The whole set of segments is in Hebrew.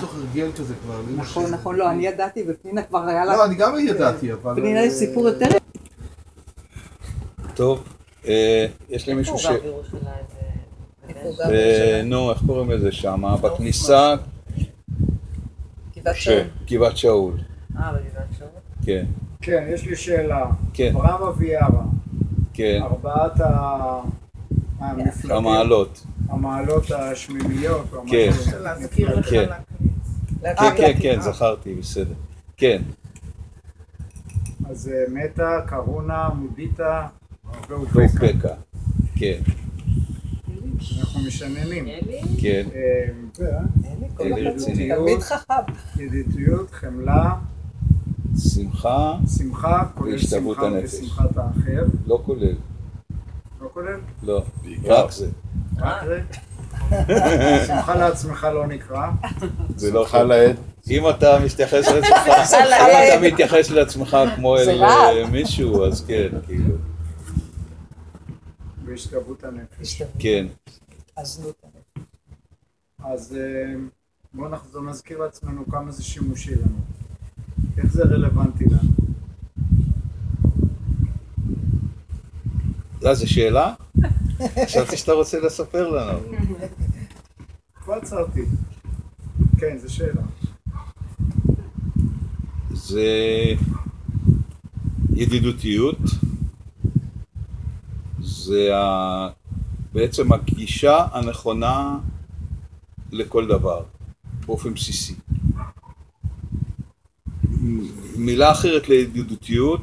צריך להרגיל את זה כבר. נכון. נכון, לא, אני ידעתי, ופנינה כבר היה לה... לא, אני גם ידעתי, אבל... פנינה יש אה, סיפור יותר... טוב, אה, יש ש... הוא זה- גר? אה, נו, איך קוראים לזה שם? בכניסה, גבעת ש- שאול. גבעת שאול. אה, בגבעת שאול? כן, כן, יש לי שאלה. כן, אברהם אביארה, כן. ארבעת ה- המפלגים, המעלות. המעלות השמימיות, כן. שזה להזכיר לך כן. להקליט. כן, כן, כן, זכרתי, בסדר. כן, אז אה, מטה, קרונה, מודיטה ואופקה. כן, אנחנו משננים. כן. אה, אלי, כל אלי הכבוד. רציני. תלמיד חכם. ידידותיות, חמלה, שמחה, שמחה, כולל שמחה. ושמחת האחר. לא כולל, לא כולל? לא, רק זה. רק זה? שמחה לעצמך לא נקרא. זה לא שמחה לאיד. אם אתה מתייחס לעצמך, אם אתה מתייחס לעצמך כמו זה אל. אה, מישהו, אז כן, כאילו, והשתוות הנפש. כן. אז אה, בואו נחזור, נזכיר לעצמנו כמה זה שימושי לנו. איך זה רלוונטי לנו? אה, זו שאלה? חשבתי שאתה רוצה לספר לנו. כבר עצרתי. כן, זו שאלה. זה ידידותיות, זה ה... בעצם הגישה הנכונה לכל דבר, באופן בסיסי. מילה אחרת לידידותיות,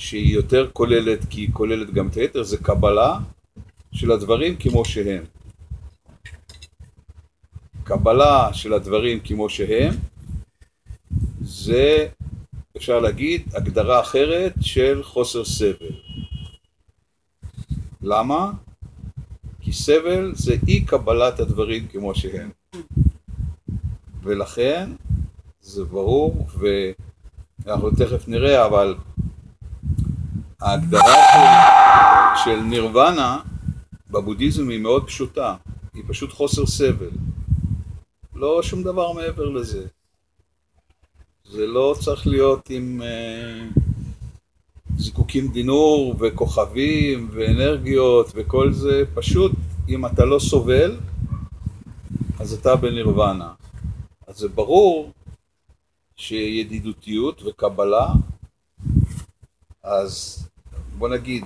שהיא יותר כוללת, כי היא כוללת גם את היתר, זה קבלה של הדברים כמו שהם. קבלה של הדברים כמו שהם, זה אפשר להגיד הגדרה אחרת של חוסר סבל. למה? כי סבל זה אי קבלת הדברים כמו שהם. ולכן זה ברור, ואנחנו תכף נראה, אבל ההגדרה של, של נירוונה בבודהיזם היא מאוד פשוטה, היא פשוט חוסר סבל. לא שום דבר מעבר לזה. זה לא צריך להיות עם אה, זיקוקים דינור וכוכבים ואנרגיות וכל זה, פשוט אם אתה לא סובל, אז אתה בנירוונה. אז זה ברור שידידותיות וקבלה, אז בוא נגיד,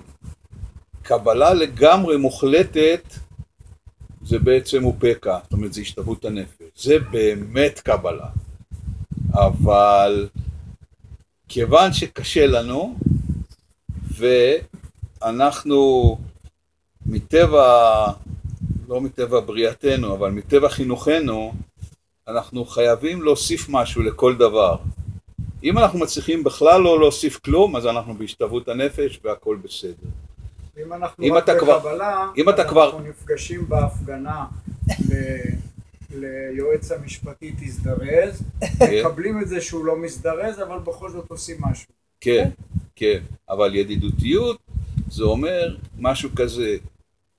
קבלה לגמרי מוחלטת זה בעצם אופקה, זאת אומרת זה השתוות הנפש, זה באמת קבלה. אבל כיוון שקשה לנו ואנחנו מטבע, לא מטבע בריאתנו, אבל מטבע חינוכנו, אנחנו חייבים להוסיף משהו לכל דבר. אם אנחנו מצליחים בכלל לא להוסיף כלום, אז אנחנו בהשתוות הנפש והכל בסדר. אם אנחנו אם רק בקבלה, אם אתה אז כבר- אנחנו נפגשים בהפגנה ל- ליועץ המשפטי תזדרז, מקבלים את זה שהוא לא מזדרז, אבל בכל זאת עושים משהו. כן, כן, אבל ידידותיות זה אומר משהו כזה,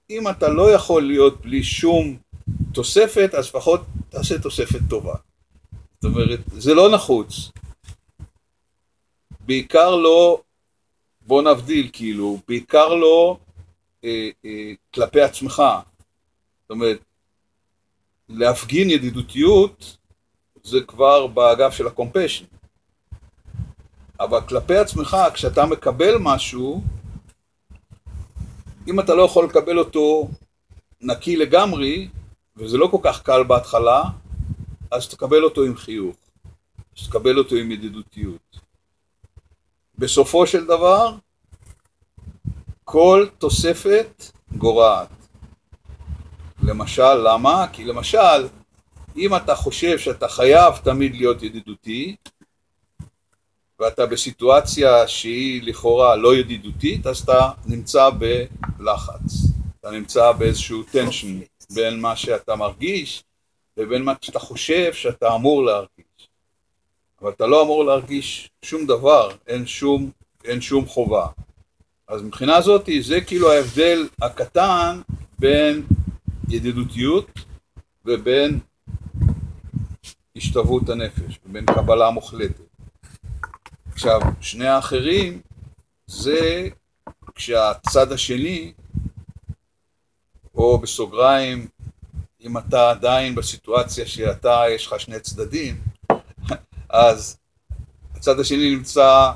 אם אתה לא יכול להיות בלי שום תוספת, אז לפחות תעשה תוספת טובה. זאת אומרת, זה לא נחוץ. בעיקר לא, בוא נבדיל כאילו, בעיקר לא אה, אה, כלפי עצמך. זאת אומרת, להפגין ידידותיות זה כבר באגף של הקומפשן. אבל כלפי עצמך, כשאתה מקבל משהו, אם אתה לא יכול לקבל אותו נקי לגמרי, וזה לא כל כך קל בהתחלה, אז תקבל אותו עם חיוך, אז תקבל אותו עם ידידותיות. בסופו של דבר, כל תוספת גורעת. למשל, למה? כי למשל, אם אתה חושב שאתה חייב תמיד להיות ידידותי, ואתה בסיטואציה שהיא לכאורה לא ידידותית, אז אתה נמצא בלחץ. אתה נמצא באיזשהו טנשן בין מה שאתה מרגיש לבין מה שאתה חושב שאתה אמור להרגיש. אבל אתה לא אמור להרגיש שום דבר, אין שום, אין שום חובה. אז מבחינה זאת זה כאילו ההבדל הקטן בין ידידותיות ובין השתוות הנפש, ובין קבלה מוחלטת. עכשיו, שני האחרים זה כשהצד השני, או בסוגריים, אם אתה עדיין בסיטואציה שאתה, יש לך שני צדדים, אז הצד השני נמצא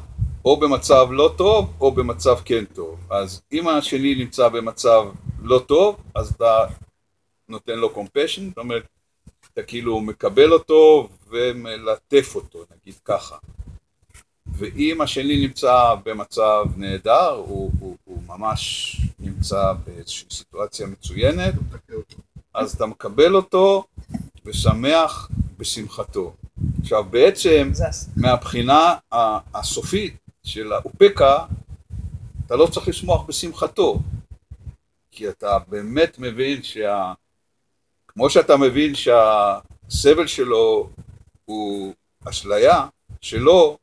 או במצב לא טוב או במצב כן טוב. אז אם השני נמצא במצב לא טוב, אז אתה נותן לו compassion, זאת אומרת, אתה כאילו מקבל אותו ומלטף אותו, נגיד ככה. ואם השני נמצא במצב נהדר, הוא, הוא, הוא ממש נמצא באיזושהי סיטואציה מצוינת, אז אתה מקבל אותו ושמח בשמחתו. עכשיו בעצם מהבחינה הסופית של האופקה, אתה לא צריך לשמוח בשמחתו, כי אתה באמת מבין שה... כמו שאתה מבין שהסבל שלו הוא אשליה שלו,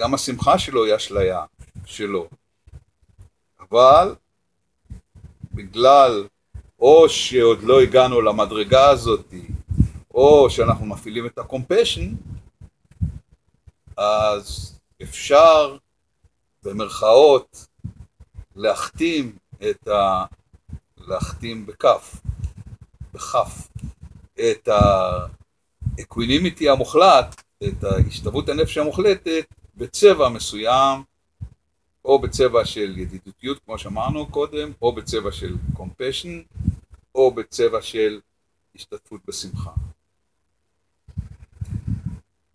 גם השמחה שלו היא אשליה שלו. אבל בגלל או שעוד לא הגענו למדרגה הזאת, או שאנחנו מפעילים את ה compassion, אז אפשר במרכאות להחתים את ה... להחתים בכף, בכף, את ה equanimity המוחלט, את ההשתוות הנפש המוחלטת, בצבע מסוים, או בצבע של ידידותיות, כמו שאמרנו קודם, או בצבע של compassion, או בצבע של השתתפות בשמחה.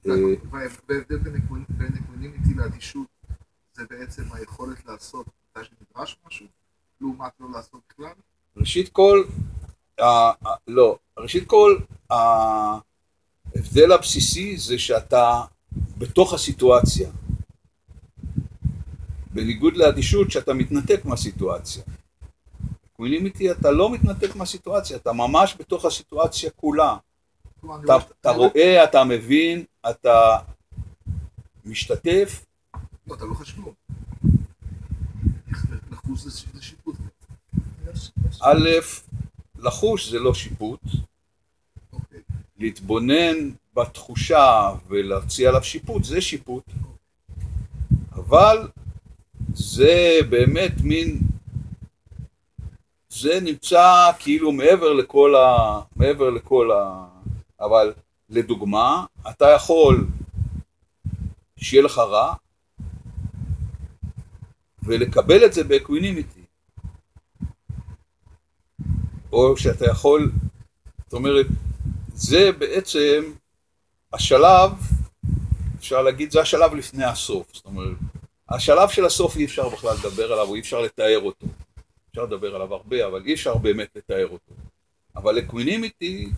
אה, וההבדל בין equanimity לאדישות זה בעצם היכולת לעשות מתי שנדרש משהו, לעומת לא לעשות כלל. ראשית כל, לא, ראשית כל, ההבדל הבסיסי זה שאתה בתוך הסיטואציה. בניגוד לאדישות שאתה מתנתק מהסיטואציה. קווינימיטי אתה לא מתנתק מהסיטואציה, אתה ממש בתוך הסיטואציה כולה. אתה, אתה רואה- אתה מבין, אתה משתתף, לא, אתה לא חש כלום. לחוש זה שיפוט. א', לחוש זה לא שיפוט, אוקיי. להתבונן בתחושה ולהוציא עליו שיפוט, זה שיפוט. אבל זה באמת מין, זה נמצא כאילו מעבר לכל ה... מעבר לכל ה... אבל לדוגמה, אתה יכול שיהיה לך רע ולקבל את זה ב equanimity. או שאתה יכול, זאת אומרת, זה בעצם השלב, אפשר להגיד, זה השלב לפני הסוף. זאת אומרת, השלב של הסוף אי אפשר בכלל לדבר עליו, או אי אפשר לתאר אותו. אפשר לדבר עליו הרבה, אבל אי אפשר באמת לתאר אותו. אבל equanimity,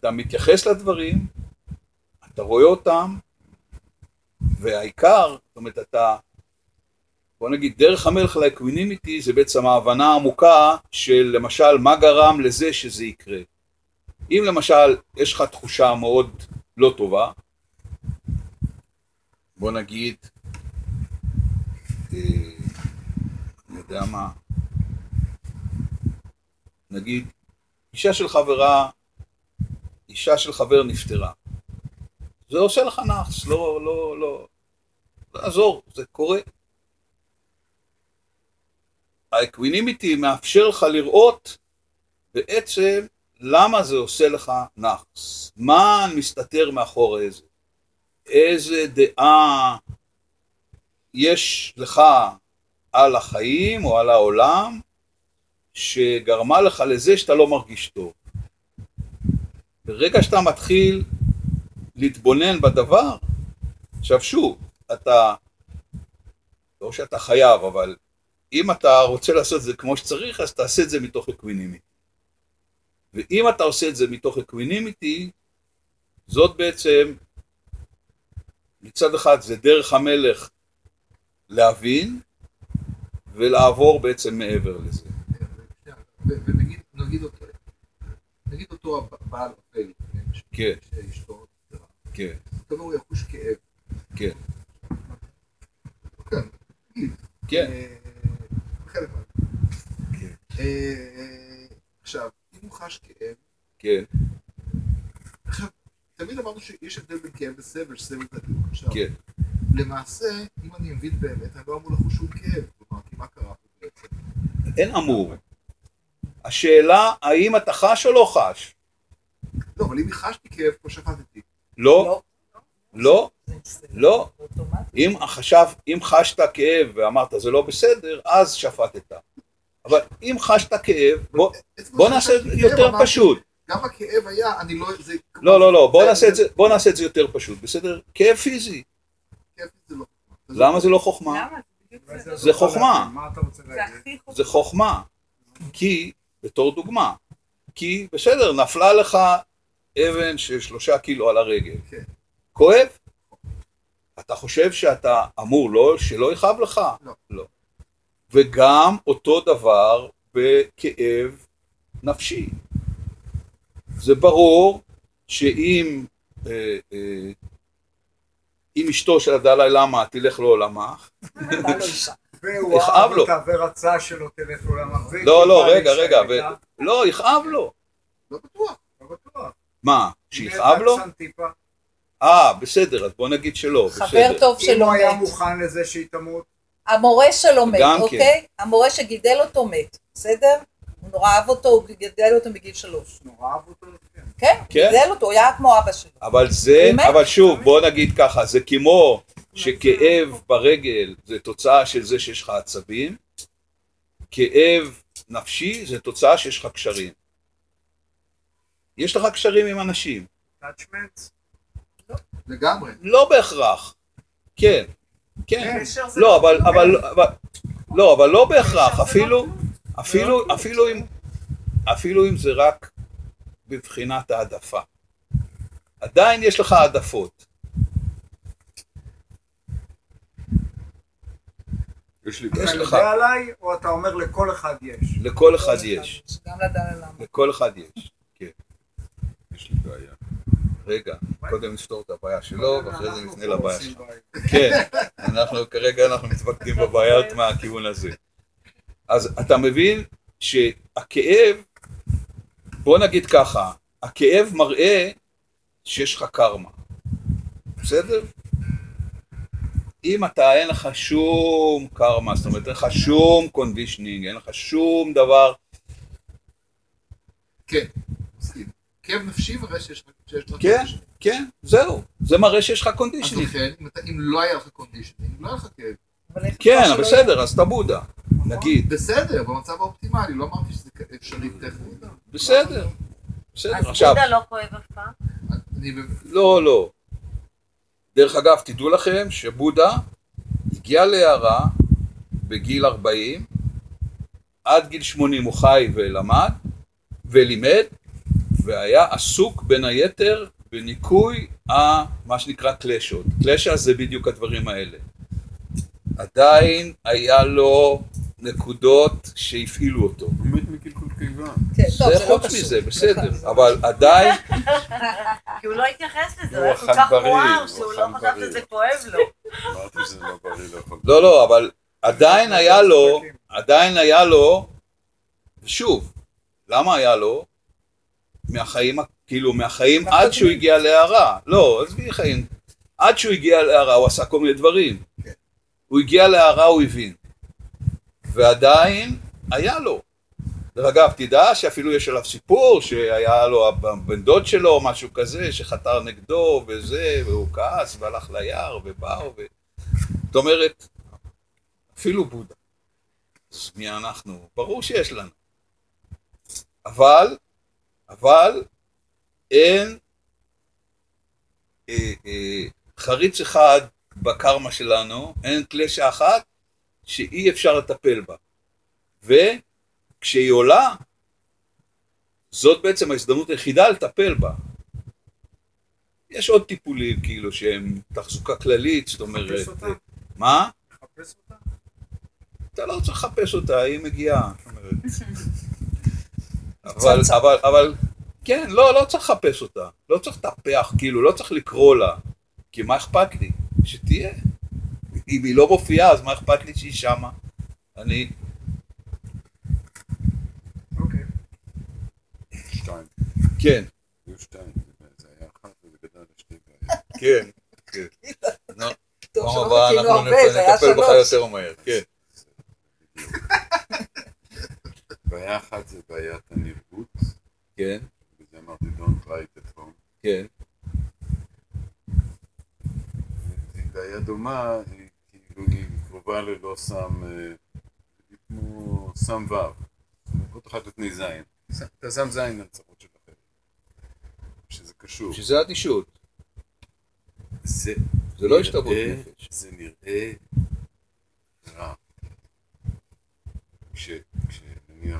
אתה מתייחס לדברים, אתה רואה אותם, והעיקר, זאת אומרת, אתה, בוא נגיד, דרך המלך לאקווינימיטי זה בעצם ההבנה העמוקה של למשל מה גרם לזה שזה יקרה. אם למשל יש לך תחושה מאוד לא טובה, בוא נגיד, אה, אני יודע מה, נגיד, אישה של חברה, אישה של חבר נפטרה. זה עושה לך נאחס, לא, לא, לא, לעזור, זה קורה. ה equanimity מאפשר לך לראות בעצם למה זה עושה לך נאחס, מה מסתתר מאחורי זה, איזה דעה יש לך על החיים או על העולם שגרמה לך לזה שאתה לא מרגיש טוב. ברגע שאתה מתחיל להתבונן בדבר, עכשיו שוב, אתה, לא שאתה חייב, אבל אם אתה רוצה לעשות את זה כמו שצריך, אז תעשה את זה מתוך equanimity. ואם אתה עושה את זה מתוך equanimity, זאת בעצם, מצד אחד זה דרך המלך להבין, ולעבור בעצם מעבר לזה. ו- ונגיד נגיד אותו, נגיד אותו אפל, כן, שאשתו נפטרה, כן, הוא יחוש כאב. כן, כן, נגיד. כן, אה, חלק. כן. אה, עכשיו, אם הוא חש כאב, כן, עכשיו, תמיד אמרנו שיש הבדל בין כאב וסבל, שסבל זה הדיוק עכשיו. כן. למעשה, אם אני מבין באמת, אני לא אמור לחוש שום כאב. כלומר, כי מה קרה פה בעצם? אין אמור. השאלה, האם אתה חש או לא חש? לא, אבל אם חשתי כאב, פה שפטתי. לא, לא, לא. אוטומטי. אם חשב, אם חשת כאב ואמרת זה לא בסדר, אז שפטת. אבל אם חשת כאב, בוא, נעשה את זה יותר אמרתי, פשוט. גם הכאב היה, אני לא... זה... לא, לא, לא, בוא נעשה את זה, בוא נעשה את זה יותר פשוט, בסדר? כאב פיזי. כאב זה לא... למה זה לא חוכמה? זה חוכמה. זה חוכמה. כי, בתור דוגמה, כי בסדר, נפלה לך אבן של שלושה קילו על הרגל. כן. כואב? אתה חושב שאתה אמור לא, שלא יכאב לך? לא. לא. וגם אותו דבר בכאב נפשי. זה ברור שאם אה, אה, אם אשתו של הדלאי למה תלך לעולמה. והוא יכאב לו. ורצה שלא תלך לעולמה. לא, לא, רגע, רגע, ו... לא, יכאב לו. לא בטוח. לא בטוח. מה, שיכאב לו? אה, בסדר, אז בוא נגיד שלא, חבר בסדר. טוב אם שלו הוא היה מת. מוכן לזה שהיא תמות, המורה שלו מת, כן. אוקיי? המורה שגידל אותו מת, בסדר? הוא נורא אהב אותו, הוא גידל אותו בגיל שלוש. נורא אהב אותו. כן. כן, כן. גידל אותו, הוא היה כמו אבא שלו. אבל זה, הוא מת. אבל שוב, בוא נגיד ככה, זה כמו שכאב ברגל זה תוצאה של זה שיש לך עצבים, כאב נפשי זה תוצאה שיש לך קשרים. יש לך קשרים עם אנשים, טאצ'מנטס. לגמרי. לא בהכרח. כן, כן. זה לא, אבל, אבל, אבל, לא, אבל לא בהכרח, אפילו, אפילו, אפילו אם, אפילו אם זה רק בבחינת העדפה. עדיין יש לך העדפות. יש לי אתה יש לך. יודע עליי, או אתה אומר לכל אחד יש? לכל אחד יש. גם לדעת למה. לכל אחד יש. כן. יש לי בעיה. רגע, קודם נפתור את הבעיה שלו, ואחרי זה נפנה לבעיה שלך. כן, אנחנו כרגע אנחנו מתמקדים בבעיות מהכיוון הזה. אז אתה מבין שהכאב, בוא נגיד ככה, הכאב מראה שיש לך קרמה, בסדר? אם אתה אין לך שום קרמה, זאת אומרת אין לך שום conditioning, אין לך שום דבר, כן. כאב נפשי מראה שיש לך... כן. כן, זהו, זה מראה שיש לך אז conditioning. לכן, אם לא היה לך conditioning, לא היה לך כאב. כן, בסדר, אז אתה בודה, נגיד, בסדר, במצב האופטימלי, לא אמרתי שזה אפשרי טכנית. בסדר, בסדר, אז עכשיו, בודה לא כואב אף פעם? אני. לא, לא. דרך אגב, תדעו לכם שבודה הגיע להערה בגיל 40, עד גיל 80 הוא חי ולמד, ולימד, והיה עסוק בין היתר בניקוי ה... מה שנקרא קלשות. קלשה זה בדיוק הדברים האלה. עדיין היה לו נקודות שהפעילו אותו. הוא מת מקלקול קיבה. כן, זה לא חוץ. מזה, בסדר, זה- אבל עדיין, כי הוא לא התייחס לזה, הוא היה כל כך מואר הוא שהוא לא חשב. שזה כואב לו. אמרתי שזה לא בריא לאכול. לא, לא, אבל עדיין היה לו, עדיין היה לו, ושוב, למה היה לו? מהחיים, כאילו, מהחיים עד שהוא הגיע להערה. לא, עזבי חיים. עד שהוא הגיע להערה הוא עשה כל מיני דברים. כן. הוא הגיע להערה, הוא הבין. ועדיין היה לו. דרך אגב, תדע שאפילו יש עליו סיפור שהיה לו הבן דוד שלו או משהו כזה, שחתר נגדו וזה, והוא כעס והלך ליער ובאו ו... זאת אומרת, אפילו בודה. אז מי אנחנו? ברור שיש לנו. אבל, אבל, אין אה, אה, חריץ אחד בקרמה שלנו, אין קלשה אחת שאי אפשר לטפל בה. וכשהיא עולה, זאת בעצם ההזדמנות היחידה לטפל בה. יש עוד טיפולים כאילו שהם תחזוקה כללית, זאת אומרת, לחפש אותה? מה? לחפש אותה? אתה לא צריך לחפש אותה, היא מגיעה. זאת אומרת. אבל, אבל, אבל, כן, לא, לא צריך לחפש אותה. לא צריך לטפח, כאילו, לא צריך לקרוא לה. כי מה אכפת לי? שתהיה. אם היא לא מופיעה, אז מה אכפת לי שהיא שמה? אני, אוקיי. שתיים. כן, היו שתיים. זה היה אחת וזה גדל כן, כן. נו, טוב פעם שלא הבאה אנחנו הרבה, זה היה נטפל בך. יותר מהר, כן. בעיה אחת זה בעיית הנראות, כן, וזה אמרתי Don't write at home. כן. היא בעיה דומה, היא כאילו היא קרובה ללא סם, אה, היא כמו סם ו', אות אחת לפני זין. אתה שם זין על צרות של אחר. שזה קשור. שזה אדישות, זה זה לא השתוות נראה- נפש. זה נראה רע. כש- כשנניח אה,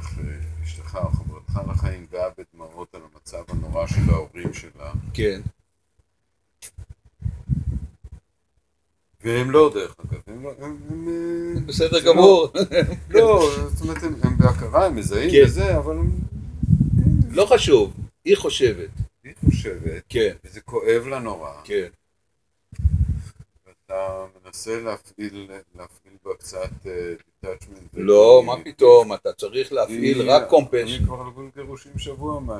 אשתך או חברתך לחיים באה בדמעות על המצב הנורא של ההורים שלה, כן, והם לא דרך אגב, הם לא, הם, הם, אה, בסדר לא- גמור. לא, זאת אומרת, הם, הם בהכרה, הם מזהים כן. וזה, אבל הם, לא חשוב, היא חושבת. היא חושבת, כן, וזה כואב לה נורא, כן. ואתה מנסה להפעיל, להפעיל בה קצת דיטאצ'מנט. לא, מה פתאום, אתה צריך להפעיל רק אני קומפשן. כבר על גבול גירושים שבוע מה...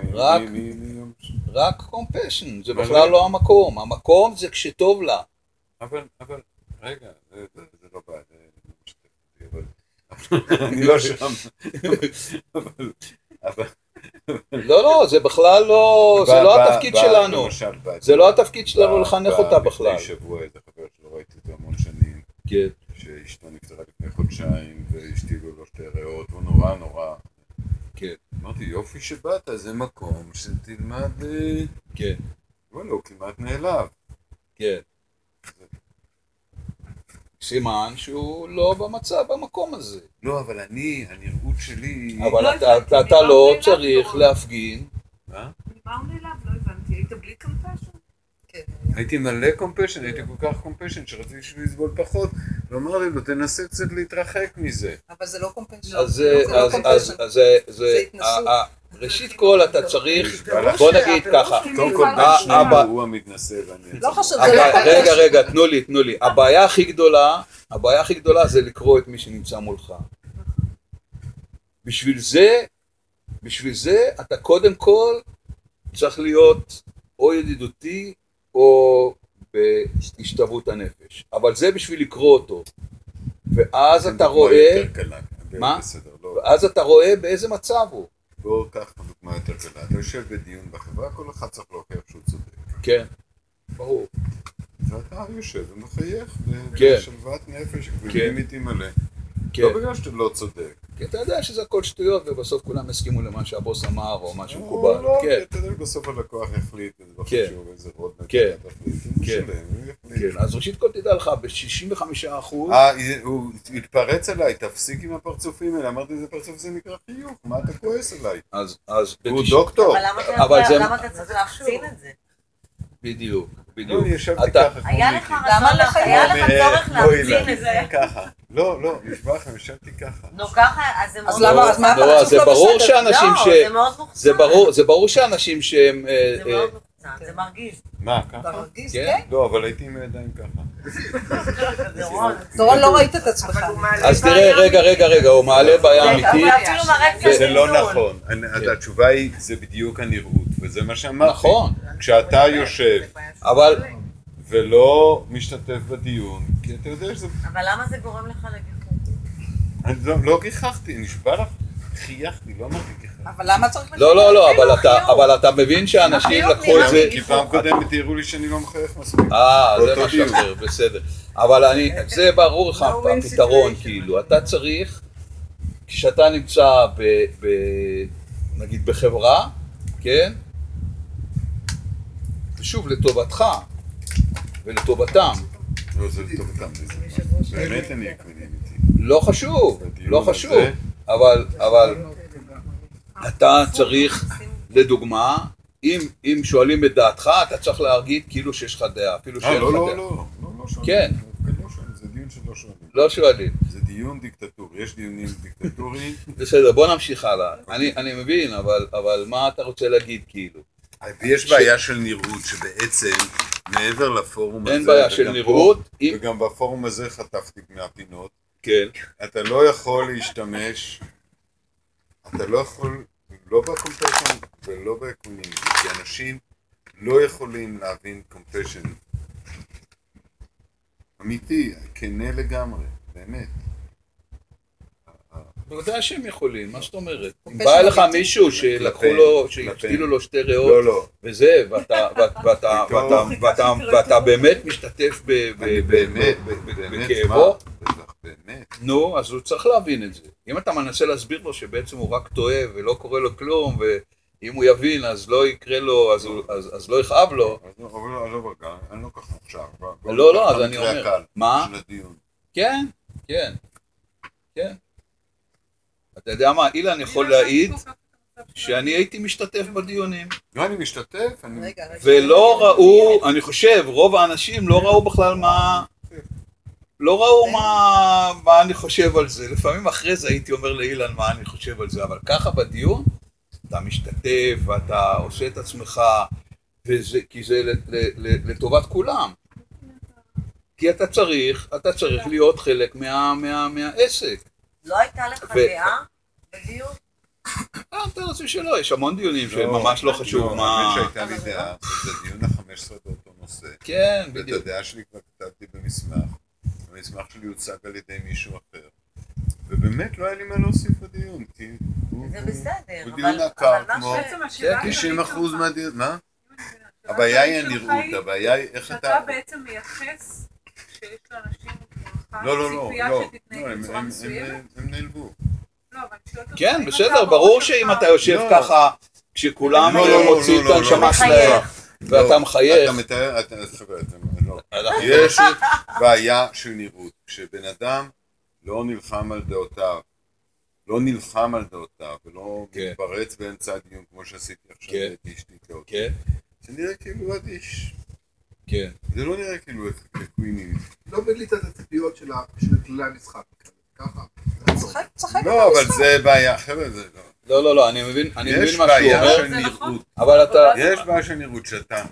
רק- קומפשן, זה אבל- בכלל לא המקום. המקום זה כשטוב לה. אבל, אבל, רגע, זה, זה, זה לא בעיה, זה לא. אני לא שם. לא, לא, זה בכלל לא, זה ב- לא התפקיד שלנו. זה לא התפקיד שלנו לחנך אותה בכלל. לפני שבוע איזה חבר ראיתי אותו המון שנים, כן, שאשתו נפטרה לפני חודשיים, והשתילו לו שתי ריאות, הוא נורא נורא. כן, אמרתי, יופי שבאת, זה מקום שתלמד... אה, כן, וואלה, הוא כמעט נעלב. כן. סימן שהוא לא במצב במקום הזה. לא, אבל אני, הנראות שלי... אבל לא אתה- לא צריך? להפגין. מה? הוא נעלב? לא הבנתי. היית בלי compassion? כן. הייתי מלא compassion, הייתי כל כך compassion שרציתי שהוא יסבול פחות, ואמר לי לו, תנסה קצת להתרחק מזה. אבל זה לא compassion. אז זה לא compassion. אז- זה, ה- ראשית כל אתה צריך, ברור בוא נגיד ככה, קודם כל, בין שנינו אבא- הוא המתנשא ואני... לא חשוב, זה לא קומפשן. רגע, רגע, תנו לי, תנו לי. הבעיה הכי גדולה, הבעיה הכי גדולה זה לקרוא את מי שנמצא מולך. בשביל זה, בשביל זה אתה קודם כל צריך להיות או ידידותי או בהשתוות הנפש. אבל זה בשביל לקרוא אותו. ואז אתה רואה. מה? בסדר, לא. ואז אתה רואה באיזה מצב הוא. בואו קח דוגמה יותר קלה. אתה יושב בדיון בחברה, כל אחד צריך להוכיח שהוא צודק. כן, ברור. ואתה יושב ומחייך כן. בשלוות נפש, כן. ובלימיטי מלא. כן. לא בגלל שאתה לא צודק. כי אתה יודע שזה הכל שטויות ובסוף כולם יסכימו למה שהבוס אמר או מה לא, שמקובל. לא, כן, כי אתה יודע, בסוף הלקוח יחליט, זה לא כן. חשוב איזה רודנט כן. כן. כן. אז ראשית כל תדע לך, ב-65 אחוז, אה, הוא התפרץ עליי, תפסיק עם הפרצופים האלה. אמרתי, זה פרצוף זה נקרא חיוך, מה אתה כועס עליי? אז, אז הוא ב-90 דוקטור. אבל למה אתה- צריך להחצין את זה? בדיוק, לא, בדיוק. אני ישבתי אתה- ככה כמו היה. לך רצון, היה לא, לך אה, צורך אליי. את זה. ככה. לא, לא, נשבע לכם, ישבתי ככה. נו ככה, אז זה מאוד... אז למה, אז מה לא, הפרצוף זה לא ברור בסדר? שאנשים לא, ש... זה מאוד מוחצן. זה ברור, זה ברור שאנשים שהם... אה, זה מרגיש. מה, אתה ככה? מרגיש, כן? כן? לא, אבל הייתי עם הידיים ככה. דורון, לא ראית את עצמך. אז תראה, רגע, רגע, רגע, הוא מעלה בעיה אמיתית. זה לא זלזול. נכון. התשובה היא, זה בדיוק הנראות, וזה מה שאמרתי. נכון, כשאתה יושב אבל ולא משתתף בדיון, כי אתה יודע שזה... אבל למה זה גורם לך לגיחוך? אני לא- לא גיחכתי, נשבע לך, חייכתי, לא אמרתי גיחכתי. אבל למה צריך... לא, לא, לא, אפילו אבל אתה- החיוך. אבל אתה מבין שאנשים החיוך לקחו את זה... כי פעם קודמת תראו לי שאני לא מחייך מספיק. אה, זה משהו. אחר, בסדר. אבל אני, זה ברור לך הפתרון. כאילו, אתה צריך, כשאתה נמצא ב... ב נגיד בחברה, כן? ושוב, לטובתך ולטובתם, לא, זה לטובתם. זה- באמת אני equanimity. לא חשוב, לא חשוב, אבל, אבל אתה צריך, לדוגמה, אם, אם שואלים את דעתך, אתה צריך להגיד כאילו שיש לך דעה, אפילו אה, שאין לך לא, דעה. לא, לא, לא, לא שואלים. כן. דווקא לא זה דיון שלא שואלים. לא שואלים. זה דיון דיקטטורי, יש דיונים דיקטטוריים. בסדר, בוא נמשיך הלאה. אני, אני מבין, אבל, אבל מה אתה רוצה להגיד כאילו? ויש בעיה של נראות, שבעצם מעבר לפורום הזה, אין בעיה של נראות. וגם בפורום הזה חטפתי מהפינות, כן. אתה לא יכול להשתמש, אתה לא יכול, לא ב compassion ולא ב equanimity, כי אנשים לא יכולים להבין compassion אמיתי, כנה לגמרי, באמת. בוודאי שהם יכולים, מה זאת אומרת? אם בא לך אמיתי. מישהו שלקחו לו, כלפיהם. שהשתילו לו שתי ריאות, לא, לא. וזה, ואתה- באמת משתתף ב- ב- אני ב- באמת, ב- ב- באמת, בכאבו. נו, אז הוא צריך להבין את זה. אם אתה מנסה להסביר לו שבעצם הוא רק טועה ולא קורה לו כלום, ואם הוא יבין אז לא יקרה לו, אז הוא- אז אז לא יכאב לו, לא, לא, עזוב רגע, אני לא ככה עכשיו. בוא- בוא לא, לא, אז אני אומר, מה? כן, כן, כן. אתה יודע מה, אילן יכול להעיד שאני הייתי משתתף בדיונים. לא, אני משתתף, אני... ולא ראו, אני חושב, רוב האנשים לא ראו בכלל מה... לא ראו מה, מה אני חושב על זה. לפעמים אחרי זה הייתי אומר לאילן מה אני חושב על זה, אבל ככה בדיון, אתה משתתף ואתה עושה את עצמך, וזה, כי זה ל- ל- ל- לטובת כולם. כי אתה צריך, אתה צריך להיות חלק מה, מה, מהעסק. לא הייתה לך דעה בדיון? אה, אתה רוצה שלא, יש המון דיונים לא, שממש לא חשוב מה... האמת שהייתה לי דעה, זה הדיון ה-15 באותו נושא. כן, ואת בדיוק. הדעה שלי כבר כתבתי במסמך. המסמך שלי הוצג על ידי מישהו אחר. ובאמת לא היה לי מה להוסיף בדיון, כי הוא... זה בסדר, אבל דיון עקר, מה כמו ש... בעצם השאלה כן, 90 אחוז שלך- מהדיון, מה? הבעיה היא הנראות, הבעיה היא איך אתה... שאתה בעצם מייחס שיש לאנשים לא, לא, לא, לא, שתתנהג לא, הם- בצורה הם- מסוימת? הם- הם נעלבו. לא, כן, בסדר, ברור שאם אתה יושב לא. ככה, כשכולם לא, לא, לא, מוציאים לא, את לא, הנשמה לא. שלהם, ואתה לא, מחייך, אתה מתאר, אתה, לא. יש בעיה של נראות. כשבן אדם לא נלחם על דעותיו, לא נלחם על דעותיו, ולא כן. מתפרץ באמצע הדיון כמו שעשיתי עכשיו כן. את אשתיקות, כן, זה נראה כאילו אדיש. כן, זה לא נראה כאילו קווינים. לא את הציפיות של של כללי המשחק. ככה. צחק, צחק לא, אבל. זה בעיה, חבר'ה, זה לא. לא, לא, לא, אני מבין, אני יש מבין מה שהוא בעיה אומר, של זה נכון. נראות. אבל אתה, יש בעיה של נראות שאתה...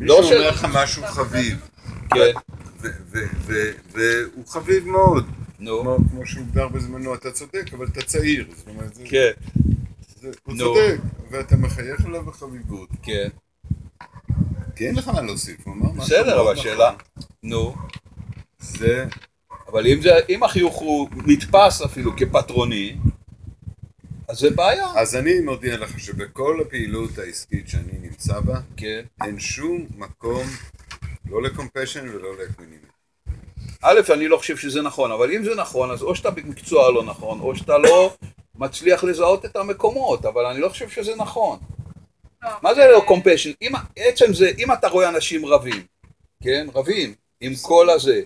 לא מישהו של- אומר לך משהו חביב, כן, והוא חביב מאוד. נו, כמו, שהוגדר בזמנו, אתה צודק, אבל אתה צעיר, זאת אומרת, זה, כן, הוא. צודק, ואתה מחייך אליו בחביבות, כן, כי אין לך מה להוסיף, הוא אמר משהו בסדר, אבל נכון. שאלה, נו, זה, אבל אם זה, אם החיוך הוא נתפס אפילו כפטרוני, אז זה בעיה, אז אני מודיע לך שבכל הפעילות העסקית שאני נמצא בה, כן, אין שום מקום, לא לקומפשן ולא לאקווינימי. א', אני לא חושב שזה נכון, אבל אם זה נכון, אז או שאתה במקצוע לא נכון, או שאתה לא מצליח לזהות את המקומות, אבל אני לא חושב שזה נכון. לא, מה זה לא compassion? אם, עצם זה, אם אתה רואה אנשים רבים, כן, רבים, עם כל הזה,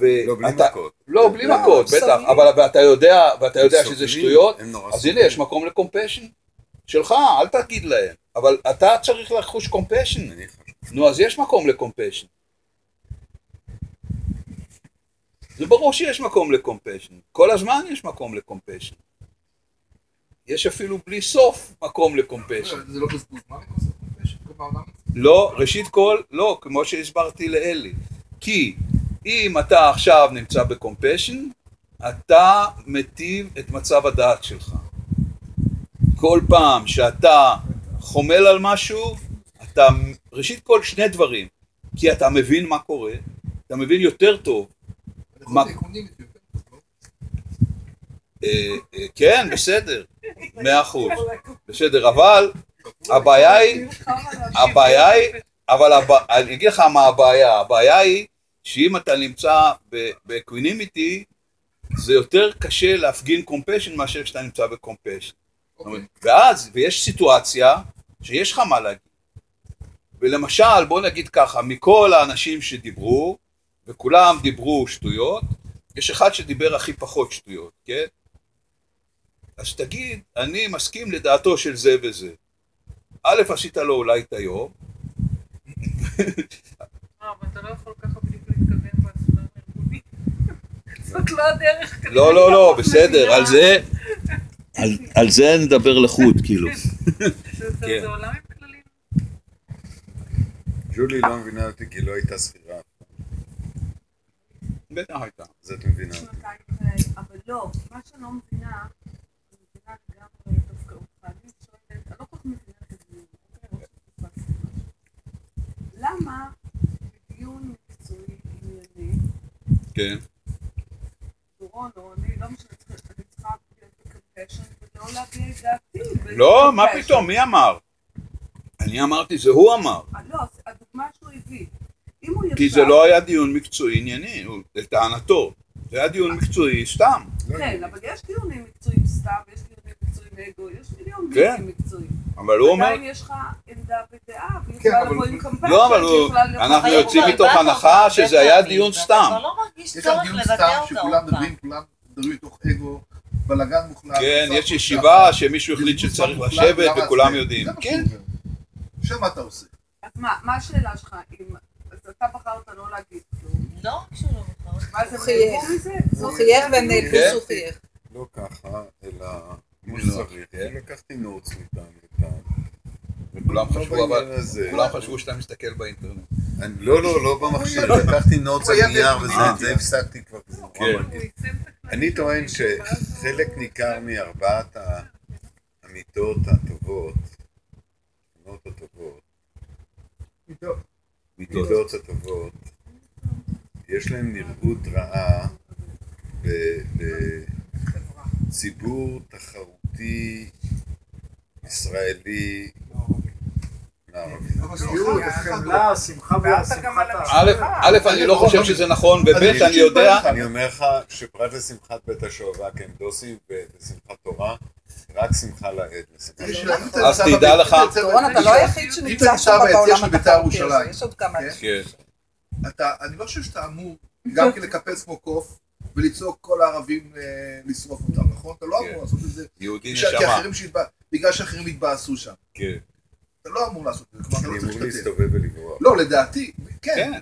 לא, בלי מכות. לא, בלי לא, מכות, סובלים. בטח, אבל ואתה יודע, ואתה יודע שזה שטויות, אז. הנה, יש מקום ל compassion שלך, אל תגיד להם, אבל אתה צריך לחוש compassion. נו, אז יש מקום ל compassion. זה ברור שיש מקום ל compassion, כל הזמן יש מקום ל compassion. יש אפילו בלי סוף מקום ל compassion. זה לא בזבוז זמן לעשות compassion? כלומר, למה? לא, ראשית כל, לא, כמו שהסברתי לאלי. כי אם אתה עכשיו נמצא ב compassion, אתה מטיב את מצב הדעת שלך. כל פעם שאתה חומל על משהו, אתה, ראשית כל שני דברים. כי אתה מבין מה קורה, אתה מבין יותר טוב. מה- לא? אה, אה, כן, בסדר, מאה אחוז, בסדר, אבל הבעיה היא, הבעיה היא, אבל. אני אגיד לך מה הבעיה, הבעיה היא שאם אתה נמצא ב equanimity, זה יותר קשה להפגין compassion מאשר כשאתה נמצא ב compassion. אוקיי. ואז, ויש סיטואציה שיש לך מה להגיד. ולמשל, בוא נגיד ככה, מכל האנשים שדיברו, וכולם דיברו שטויות, יש אחד שדיבר הכי פחות שטויות, כן? אז תגיד, אני מסכים לדעתו של זה וזה. א', עשית לו אולי את היום, אה, אבל אתה לא יכול ככה בדיוק להתכוון בסולם הארגוני. זאת לא הדרך. לא, לא, לא, בסדר. על זה, על, זה נדבר לחוד, כאילו. זה- זה- כן. זה עולם עם כללים. ג'ולי לא מבינה אותי כי לא הייתה שכירה, בטח הייתה. אז את מבינה אותי. אבל לא, מה שאני לא מבינה, אני מבינה גם אה, דווקא אותך, אני שואלת, אני לא כל כך מבינה את הדיון, אוקיי? או שפספסתי משהו. למה בדיון מקצועי ענייני כן. דורון, או אני, לא משנה, אני צריכה בקמפשן ולא להביע את דעתי. לא, מה. פתאום, מי אמר? אני אמרתי, זה הוא אמר. אה, לא, הדוגמה שהוא הביא. כי זה לא היה דיון מקצועי ענייני, לטענתו. זה היה דיון מקצועי סתם. כן, אבל יש דיונים מקצועיים סתם, יש דיונים מקצועיים אגו, יש דיונים כן. בלתי מקצועיים. אבל הוא אומר, עדיין יש לך עמדה ודעה, והיא כן, יכולה אבל- לבוא עם קמפשן, לא, אבל אנחנו יוצאים מתוך הנחה שזה היה דיון סתם. כבר לא מרגיש צורך דיון לבטא סתם אותו שכולם. מדברים, כולם מדברים מתוך אגו, בלאגן מוחלט. כן, יש ישיבה. שמישהו החליט שצריך לשבת וכולם? יודעים. כן. עכשיו מה אתה עושה? אז מה, מה השאלה שלך? אם... אז אתה בחרת לא להגיד כלום. לא רק שהוא לא בחר. מה זה הוא חייך. הוא חייך והם נעלבו. שהוא חייך. לא ככה, אלא כמו לא, שצריך. כן. לקחתי נוטס מפעם לפעם. וכולם לא חשבו, אבל. כולם חשבו שאתה מסתכל באינטרנט. לא, לא, לא במכשיר, לקחתי נוטס הוא על נייר. וזה, את זה הפסקתי כבר. כי זה כן. יישם את הכללים אני טוען שחלק ניכר מארבעת המיטות הטובות, המיטות הטובות. מיטות הטובות, יש להם נראות רעה בציבור תחרותי ישראלי ושמחת א', א', אני לא חושב שזה נכון, וב', אני יודע, אני אומר לך שפרט לשמחת בית השואבה כי הם דוסים ובשמחת תורה, רק שמחה אתה אז תדע לך- דורון, אתה לא היחיד שנמצא שם בעולם ביציע של בית"ר התחרותי יש עוד כמה כן? כן, אני לא חושב שאתה אמור גם כן לקפץ כמו קוף ולצעוק כל הערבים אה, לשרוף אותם, נכון? אתה לא כן. אמור לעשות את זה. יהודי נשמה. בגלל שאחרים התבאסו שם. כן, אתה לא אמור לעשות את זה, כלומר אתה אני לא אמור צריך להשתתף. להסתובב ולברוח. לא, לדעתי, כן. כן,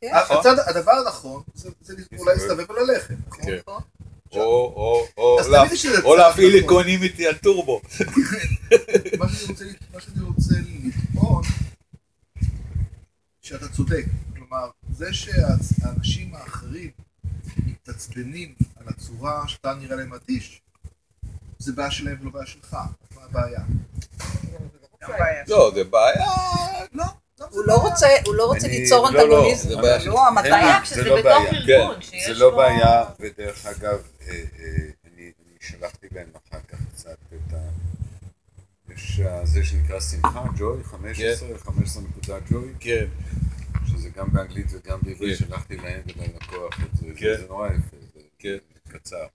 כן, נכון. הדבר הנכון זה זה אולי להסתובב וללכת, נכון? כן. נכון. או- להפעיל נכון. אקונימיטי על טורבו. מה שאני רוצה לטעון, שאתה צודק. כלומר, זה שהאנשים האחרים מתעצבנים על הצורה שאתה נראה להם אדיש, זה בעיה שלהם ולא בעיה שלך. מה הבעיה? לא, זה בעיה, לא. הוא לא רוצה, הוא לא רוצה ליצור לא, לא, אנטגוניזם, זה לא המטרה. לי- בעיה זה כשזה לא בתוך בעיה. ארגון, כן, זה לא בו- בעיה, ודרך אגב, אה, אה, אני אני שלחתי להם אחר כך קצת את ה... יש זה שנקרא שמחה, ג'וי, 15, 15 נקודה ג'וי, כן, שזה גם באנגלית וגם בעברית, כן. שלחתי להם וללקוח את זה, כן. זה נורא יפה, זה כן. קצר.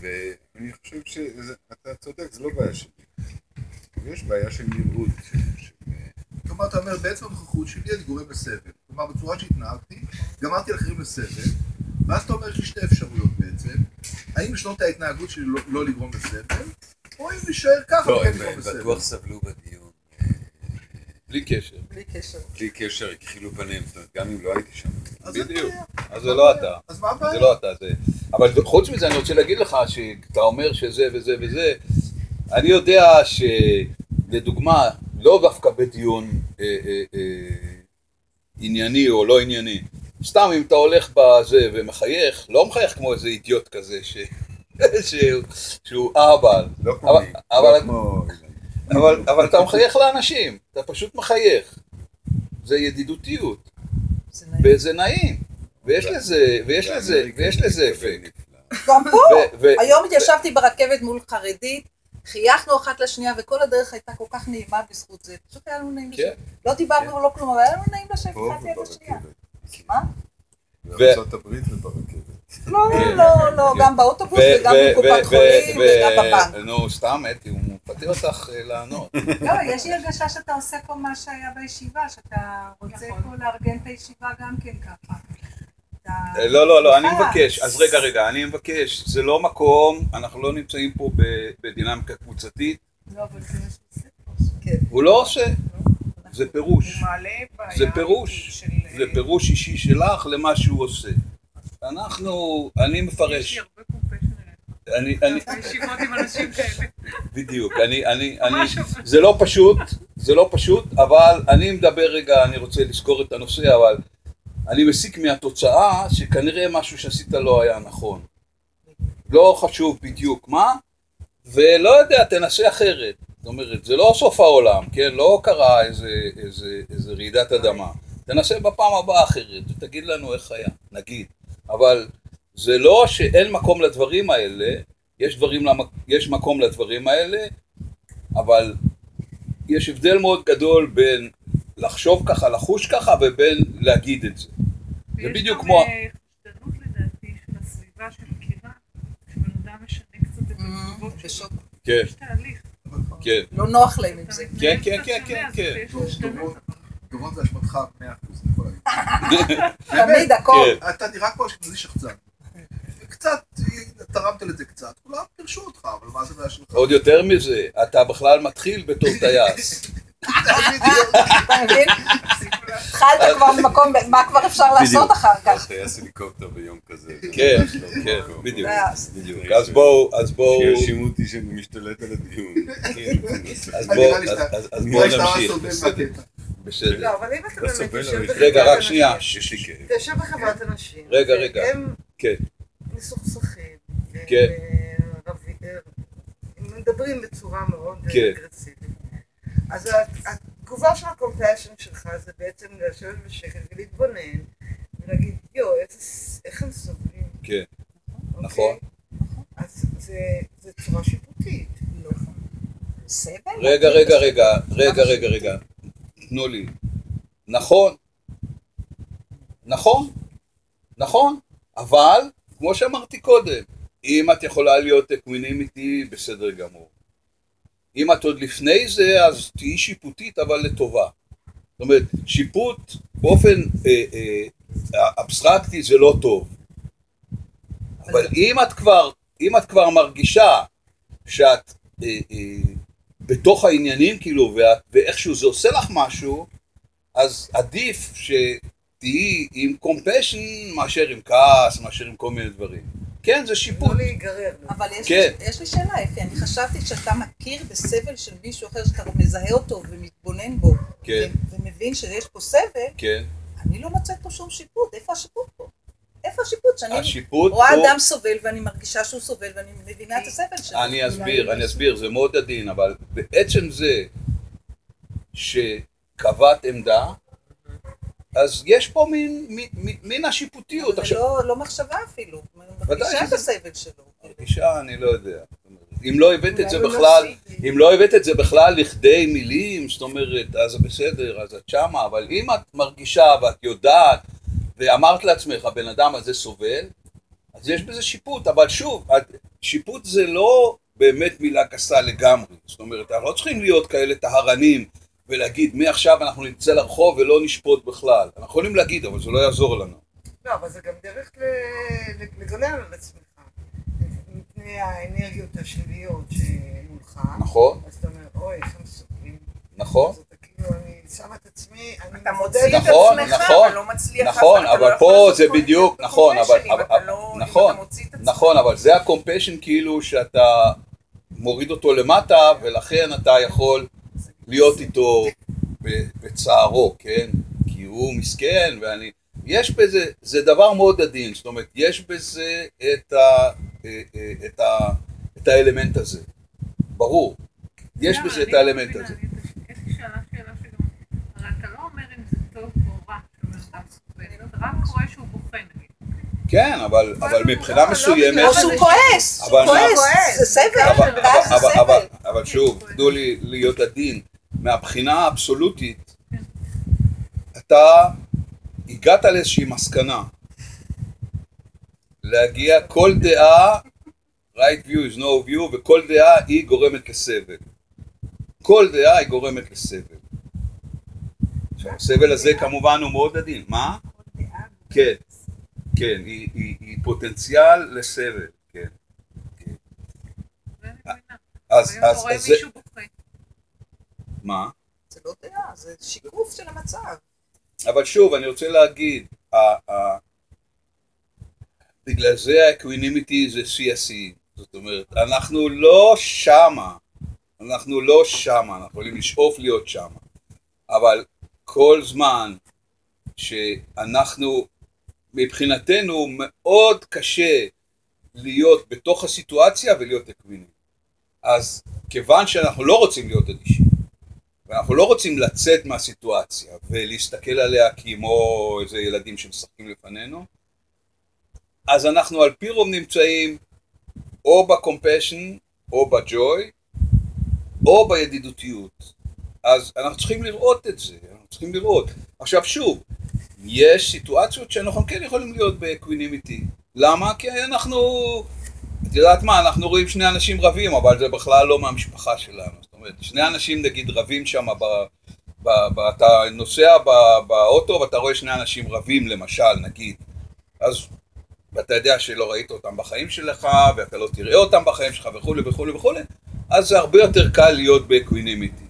ואני חושב שאתה צודק, זה לא בעיה שלי. יש בעיה של נראות, כלומר, אתה אומר, בעצם הנוכחות שלי אני גורם לסבל. כלומר, בצורה שהתנהגתי, גמרתי לאחרים לסבל, ואז אתה אומר, יש לי שתי אפשרויות בעצם. האם לשנות את ההתנהגות שלי לא- לא לגרום לסבל, או אם להישאר ככה לא, הם. בטוח סבלו בדיון. בלי קשר. בלי קשר. בלי קשר, הכחילו פנים, זאת אומרת, גם אם לא הייתי שם. בדיוק. אז זה לא אתה. אז מה זה הבעיה? לא אתה, זה... אבל חוץ מזה אני רוצה להגיד לך שאתה אומר שזה וזה וזה, אני יודע שלדוגמה, לא דווקא בדיון אה, אה, אה, ענייני או לא ענייני, סתם אם אתה הולך בזה ומחייך, לא מחייך כמו איזה אידיוט כזה ש... שהוא, שהוא אהבל, לא כמו אבל- מי, אבל-. אבל, אתה מחייך לאנשים, אתה פשוט מחייך, זה ידידותיות, זה נעים. וזה נעים, ויש לזה, ויש לזה, ויש לזה אפקט. גם פה, היום התיישבתי ברכבת מול חרדית, חייכנו אחת לשנייה, וכל הדרך הייתה כל כך נעימה בזכות זה. פשוט היה לנו נעים כן. לשבת. לא דיברנו לא כלום, אבל היה לנו נעים לשבת אחת ליד השנייה. וברכבת. מה? בארצות הברית וברכבת. לא, כן. לא, לא, כן. גם באוטובוס וגם בקופת חולים וגם בבנק. נו, סתם, אתי, הוא מפתה אותך אה, לענות. לא, יש לי הרגשה שאתה עושה פה מה שהיה בישיבה, שאתה רוצה נכון. פה לארגן את הישיבה גם כן ככה. אה, לא, לא, לא, אני. מבקש. אז רגע, רגע, אני מבקש. זה לא מקום, אנחנו לא נמצאים פה בדינמיקה קבוצתית. לא, אבל זה מה שהוא עושה. הוא לא עושה. זה פירוש. זה פירוש. זה פירוש אישי שלך למה שהוא עושה. אנחנו, אני יש לי מפרש. הרבה. אני, אני, בישיבות עם אנשים כאלה. בדיוק, אני, אני, אני. זה לא פשוט, זה לא פשוט, אבל אני מדבר רגע, אני רוצה לזכור את הנושא, אבל אני מסיק מהתוצאה שכנראה משהו שעשית לא היה נכון. לא חשוב בדיוק מה, ולא יודע, תנסה אחרת. זאת אומרת, זה לא סוף העולם, כן? לא קרה איזה, איזה, איזה רעידת אדמה. תנסה בפעם הבאה אחרת, ותגיד לנו איך היה, נגיד. אבל זה לא שאין מקום לדברים האלה, יש, דברים, יש מקום לדברים האלה, אבל יש הבדל מאוד גדול בין לחשוב ככה, לחוש ככה, ובין להגיד את זה. זה בדיוק כמו... יש גם אה, חשדנות לדעתי של הסביבה שמכירה, שבן אדם משנה קצת את התגובות שלו. כן, יש תהליך. כן, לא נוח להם עם זה. כן, כן, כן, כן. דורון, זה אשמתך 100%, אני יכול להגיד. תמיד הכל. כן. אתה נראה כמו אשכנזי שחצן. קצת, תרמת לזה קצת, כולם פירשו אותך, אבל מה זה בעיה שלך? עוד יותר מזה, אתה בכלל מתחיל בתור טייס. אתה מבין? התחלת כבר ממקום, מה כבר אפשר לעשות אחר כך? טייס הליקופטר ביום כזה. כן, זה ממש לא כן, מקום. בדיוק. אז בואו, אז בואו, שיאשימו אותי שאני משתלט על הדיון. אז בואו, לי אז- בואו נמשיך, בסדר. לא, אבל אם אתה לא באמת יושב בחברת רגע, רק אנשים, שנייה. יש לי כאב. אתה יושב בחברת אנשים, רגע, רגע. הם כן. מסוכסכים, כן. מדברים בצורה מאוד כן. אגרסיבית. אז התגובה של הקומפשן שלך זה בעצם לשבת בשקט ולהתבונן, ולהגיד, יואו, איך הם סובלים. כן, אוקיי? נכון. אז זה- צורה שיפוטית. סבל? רגע, רגע, רגע, רגע, רגע, רגע. תנו לי. נכון. נכון. נכון. אבל, כמו שאמרתי קודם, אם את יכולה להיות equanimity, בסדר גמור. אם את עוד לפני זה, אז תהיי שיפוטית, אבל לטובה. זאת אומרת, שיפוט באופן אה, אה, אבסטרקטי זה לא טוב. אבל אם את כבר, אם את כבר מרגישה שאת אה, אה, בתוך העניינים, כאילו, ואיכשהו זה עושה לך משהו, אז עדיף שתהיי עם קומפשן מאשר עם כעס, מאשר עם כל מיני דברים. כן, זה שיפוט. לא להיגרר. אבל יש, כן. לי, יש לי שאלה, אפי, אני חשבתי שאתה מכיר בסבל של מישהו אחר, שאתה מזהה אותו ומתבונן בו, כן, ו- ומבין שיש פה סבל, כן. אני לא מוצאת פה שום שיפוט, איפה השיפוט פה? איפה השיפוט? שאני השיפוט רואה פה... אדם סובל ואני מרגישה שהוא סובל ואני מבינה את הסבל שלו. אני אסביר, אני אסביר, זה מאוד עדין, אבל בעצם זה שקבעת עמדה, אז יש פה מין, מין, מין, השיפוטיות. זה עכשיו, לא, לא מחשבה אפילו, מרגישה את הסבל שלו. אישה, אני לא יודע. אם לא הבאת את זה הוא בכלל. אם לא הבאת את זה בכלל לכדי מילים, זאת אומרת, אז בסדר, אז את שמה, אבל אם את מרגישה ואת יודעת, ואמרת לעצמך, הבן אדם הזה סובל, אז יש בזה שיפוט, אבל שוב, שיפוט זה לא באמת מילה גסה לגמרי, זאת אומרת, אנחנו לא צריכים להיות כאלה טהרנים ולהגיד, מעכשיו אנחנו נצא לרחוב ולא נשפוט בכלל. אנחנו יכולים להגיד, אבל זה לא יעזור לנו. לא, אבל זה גם דרך לגונן על עצמך. מפני האנרגיות השליליות שמולך. נכון? אז אתה אומר, אוי, איך הם סובלים. נכון? כאילו, אני שמה את עצמי, אני מוציא את נכון, עצמך, נכון, אבל לא מצליח נכון, לא אבל יכול פה זה בדיוק, נכון, אבל, לא- נכון. נכון, אבל זה הקומפשן כאילו שאתה מוריד אותו למטה, ולכן אתה יכול להיות איתו בצערו, כן? כי הוא מסכן, ואני... יש בזה, זה דבר מאוד עדין, זאת אומרת, יש בזה את, ה, אה, אה, את, ה, את האלמנט הזה, ברור, יש למה? בזה את לא האלמנט הזה. אני- יש לי שאלה, שאלה שגם... הרי אתה לא אומר אם זה טוב או שהוא. כן, אבל, אבל מבחינה לא, מסוימת... לא, או שהוא כועס, אבל- כועס. זה סבל, אבל, סבל. שוב, תנו לי להיות עדין. מהבחינה האבסולוטית, אתה הגעת לאיזושהי מסקנה. להגיע, כל דעה, right view is no view, וכל דעה היא גורמת לסבל. כל דעה היא גורמת לסבל. עכשיו, הסבל הזה כמובן הוא מאוד עדין. מה? כן, כן, היא, היא, היא פוטנציאל לסבל, כן. מבינה. אז, אז, אז זה, מה? זה לא דעה, זה שיקוף של המצב. אבל שוב, אני רוצה להגיד, ה- ה- בגלל זה ה equanimity זה שיא השיאים. זאת אומרת, אנחנו לא שמה, אנחנו לא שמה, אנחנו יכולים לשאוף להיות שמה. אבל כל זמן שאנחנו, מבחינתנו מאוד קשה להיות בתוך הסיטואציה ולהיות אקווינים. אז כיוון שאנחנו לא רוצים להיות אדישים, ואנחנו לא רוצים לצאת מהסיטואציה ולהסתכל עליה כמו איזה ילדים שמשחקים לפנינו, אז אנחנו על פי רוב נמצאים או בקומפשן, או בג'וי, או בידידותיות. אז אנחנו צריכים לראות את זה, צריכים לראות. עכשיו שוב, יש סיטואציות שאנחנו כן יכולים להיות ב equanimity. למה? כי אנחנו, את יודעת מה, אנחנו רואים שני אנשים רבים, אבל זה בכלל לא מהמשפחה שלנו. זאת אומרת, שני אנשים נגיד רבים שם, ב, ב, ב, אתה נוסע ב, באוטו ואתה רואה שני אנשים רבים למשל, נגיד. אז ואתה יודע שלא ראית אותם בחיים שלך, ואתה לא תראה אותם בחיים שלך וכולי וכולי וכולי, אז זה הרבה יותר קל להיות ב equanimity.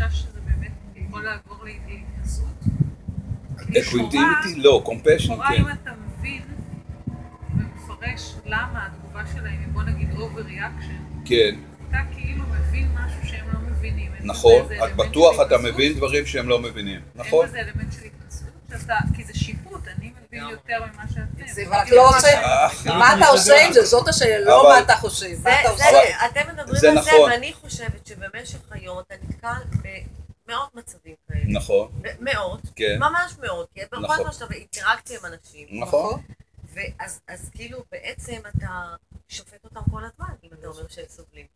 אין חשש שזה באמת יכול לעבור להתנשאות? equanimity לא, compassion לכאורה כן. אם אתה מבין ומפרש למה התגובה שלהם היא בוא נגיד overreaction, כן, אתה כאילו מבין משהו שהם לא מבינים. אין נכון, את בטוח אתה התנשאות? מבין דברים שהם לא מבינים, אין נכון? בזה אלמנט של התנשאות, כי זה שיפוט, אני מבין יותר ממה שאתם. זה רק לא עושה, אה, מה אתה עושה עם זה? זאת השאלה, לא מה אתה חושב, מה זה, אתה זה, עושה. אתם מדברים זה על זה, נכון. ואני חושבת שבמשך היום אתה נתקל במאות מצבים כאלה. נכון, מאות, כן, ממש מאות, כי בכל נכון. פעם שאתה באינטראקציה עם אנשים, נכון, ואז אז כאילו בעצם אתה שופט אותם כל הזמן, אם אתה אומר שהם סובלים.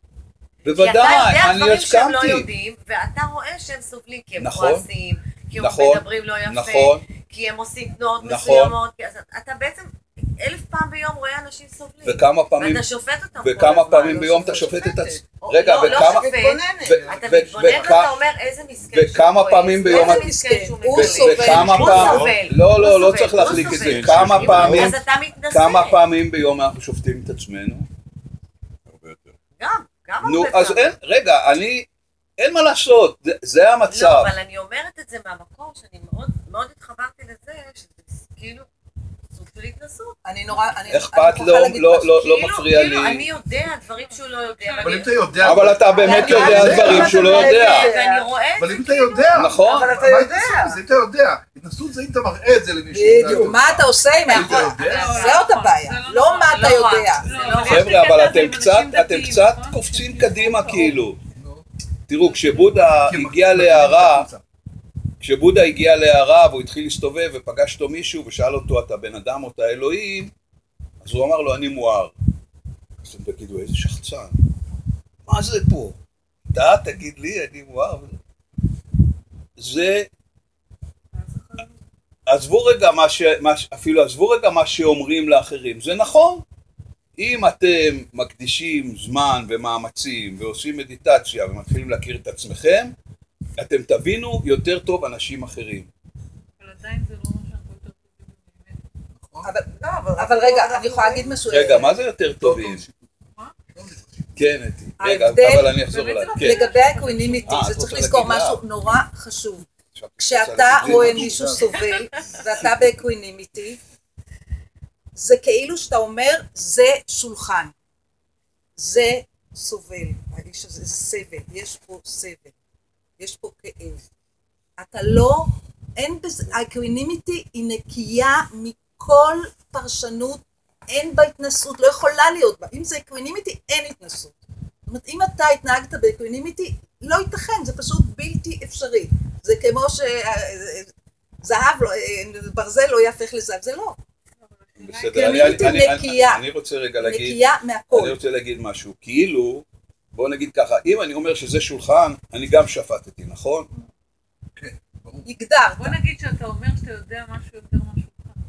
כי אתה בוודאי, יודע אני דברים שהם לא הסכמתי, יודעים, ואתה רואה שהם סובלים, כי הם נכון. כועסים, כי הם נכון, מדברים לא יפה, נכון, כי הם עושים תנועות נכון. מסוימות, אז אתה בעצם אלף פעם ביום רואה אנשים סובלים. וכמה פעמים, ואתה שופט אותם כל וכמה. פעמים לא ביום אתה. שופט את עצמך, רגע, לא, לא וכמה, שופט, אתה מתבונן ואתה אומר איזה מסכן שהוא וכמה פעמים ביום איזה מסכן שהוא הוא. סובל. וכמה הוא סובל. לא, לא, לא צריך להחליק את זה. כמה פעמים, אז אתה מתנשא. כמה פעמים ביום אנחנו שופטים את עצמנו? הרבה יותר. גם, גם נו, הרבה אז פעמים. אין, רגע, אני, אין מה לעשות, זה- זה לא, המצב. אבל אני אומרת את זה מהמקום שאני מאוד מאוד התחברתי לזה, שזה כאילו סוג של התנסות. אני נורא, אני אכפת לו, להגיד לא-. לא לא כאילו- מפריע כאילו לי. אני יודע דברים שהוא לא יודע. אבל אם אתה יודע... אבל אתה באמת אבל יודע זה- דברים שהוא לא יודע. ואני רואה את אבל זה אם אתה יודע... נכון. אבל אתה יודע. זה אתה יודע. התנסות זה אם אתה מראה את זה למישהו. בדיוק, מה אתה עושה עם אם אתה ה... יודע. זאת הבעיה, לא מה אתה לא. יודע. זה לא, לא אבל חבר'ה, אבל אתם קצת, נכון? קופצים שכאילו קדימה טוב. כאילו. תראו, כשבודה כי הגיע הם- להערה, כשבודה הגיע להערה והוא התחיל להסתובב ופגש אותו מישהו ושאל אותו, אתה בן אדם או אתה אלוהים? אז הוא אמר לו, אני מואר. אז אתם תגידו, איזה שחצן. מה זה פה? אתה תגיד לי, אני מואר? זה... עזבו רגע מה ש... מה ש... אפילו עזבו רגע מה שאומרים לאחרים. זה נכון. אם אתם מקדישים זמן ומאמצים ועושים מדיטציה ומתחילים להכיר את עצמכם, אתם תבינו יותר טוב אנשים אחרים. אבל עדיין זה לא טובים. אבל- לא, אבל רגע, אני יכולה להגיד משהו. רגע, מה זה יותר טובים? מה? כן, אתי. רגע, אבל אני אחזור אליי. זה כן. לגבי ה equanimity, אה, זה צריך לזכור? משהו נורא חשוב. כשאתה רואה? מישהו סובל, ואתה ב equanimity, זה כאילו שאתה אומר, זה שולחן. זה סובל. האיש הזה, זה סבל. יש פה סבל. יש פה כאב. אתה לא, אין בזה, ה equanimity היא נקייה מכל פרשנות, אין בה התנשאות, לא יכולה להיות בה. אם זה equanimity, אין התנשאות. זאת אומרת, אם אתה התנהגת ב equanimity, לא ייתכן, זה פשוט בלתי אפשרי. זה כמו שזהב, לא, ברזל לא יהפך לזהב, זה לא. בסדר, אני- אני- אני- נקייה. אני רוצה רגע להגיד, נקייה אני מהכל. רוצה להגיד משהו. כאילו, בוא נגיד ככה, אם אני אומר שזה שולחן, אני גם שפטתי, נכון? הגדרת. בוא נגיד שאתה אומר שאתה יודע משהו יותר מהשולחן.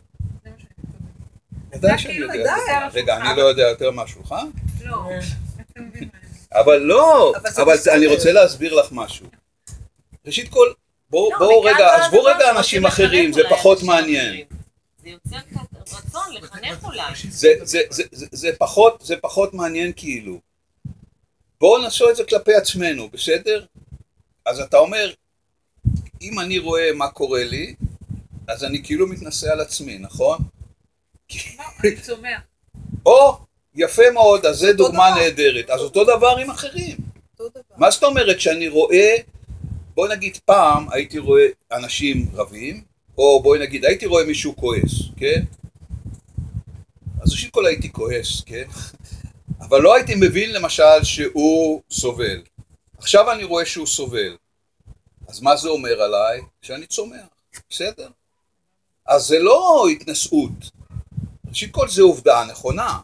זה מה שאני מתכוונת. ודאי אתה שאני כאילו יודע. רגע. אני לא יודע יותר מהשולחן? לא, אני אבל לא, אבל. אני רוצה להסביר לך משהו. ראשית כל, בואו לא, רגע, עזבו רגע אנשים אחרים, זה פחות מעניין. זה יוצר קצת רצון לחנך אולי. זה, זה, זה, זה, זה, פחות, זה פחות מעניין כאילו. בואו נעשו את זה כלפי עצמנו, בסדר? אז אתה אומר, אם אני רואה מה קורה לי, אז אני כאילו מתנשא על עצמי, נכון? לא, אני צומח. או, יפה מאוד, אז זה דוגמה. נהדרת. אז אותו דבר עם אחרים. מה זאת אומרת שאני רואה, בוא נגיד פעם הייתי רואה אנשים רבים, או בואי נגיד הייתי רואה מישהו כועס, כן? אז ראשית כל הייתי כועס, כן? אבל לא הייתי מבין למשל שהוא סובל. עכשיו אני רואה שהוא סובל. אז מה זה אומר עליי? שאני צומח, בסדר? אז זה לא התנשאות. ראשית כל זה עובדה נכונה.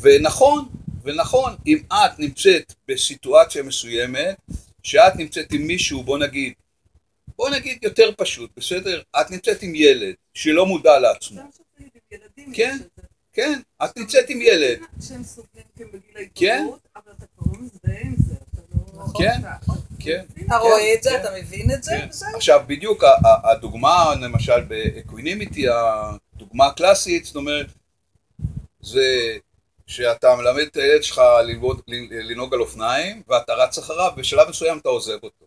ונכון, ונכון, אם את נמצאת בסיטואציה מסוימת, שאת נמצאת עם מישהו, בוא נגיד, בוא נגיד יותר פשוט, בסדר? את נמצאת עם ילד שלא מודע לעצמו. כן. כן, את נמצאת עם ילד. שהם סובלים כי הם בגיל כן. ההתבגרות, אבל אתה כבר לא מזדהה עם זה, אתה לא... כן. כן. אתה רואה את זה, כן. אתה מבין את זה, כן. עכשיו בדיוק הדוגמה למשל ב equanimity, הדוגמה הקלאסית, זאת אומרת, זה שאתה מלמד את הילד שלך לנהוג על אופניים ואתה רץ אחריו, בשלב מסוים אתה עוזב אותו.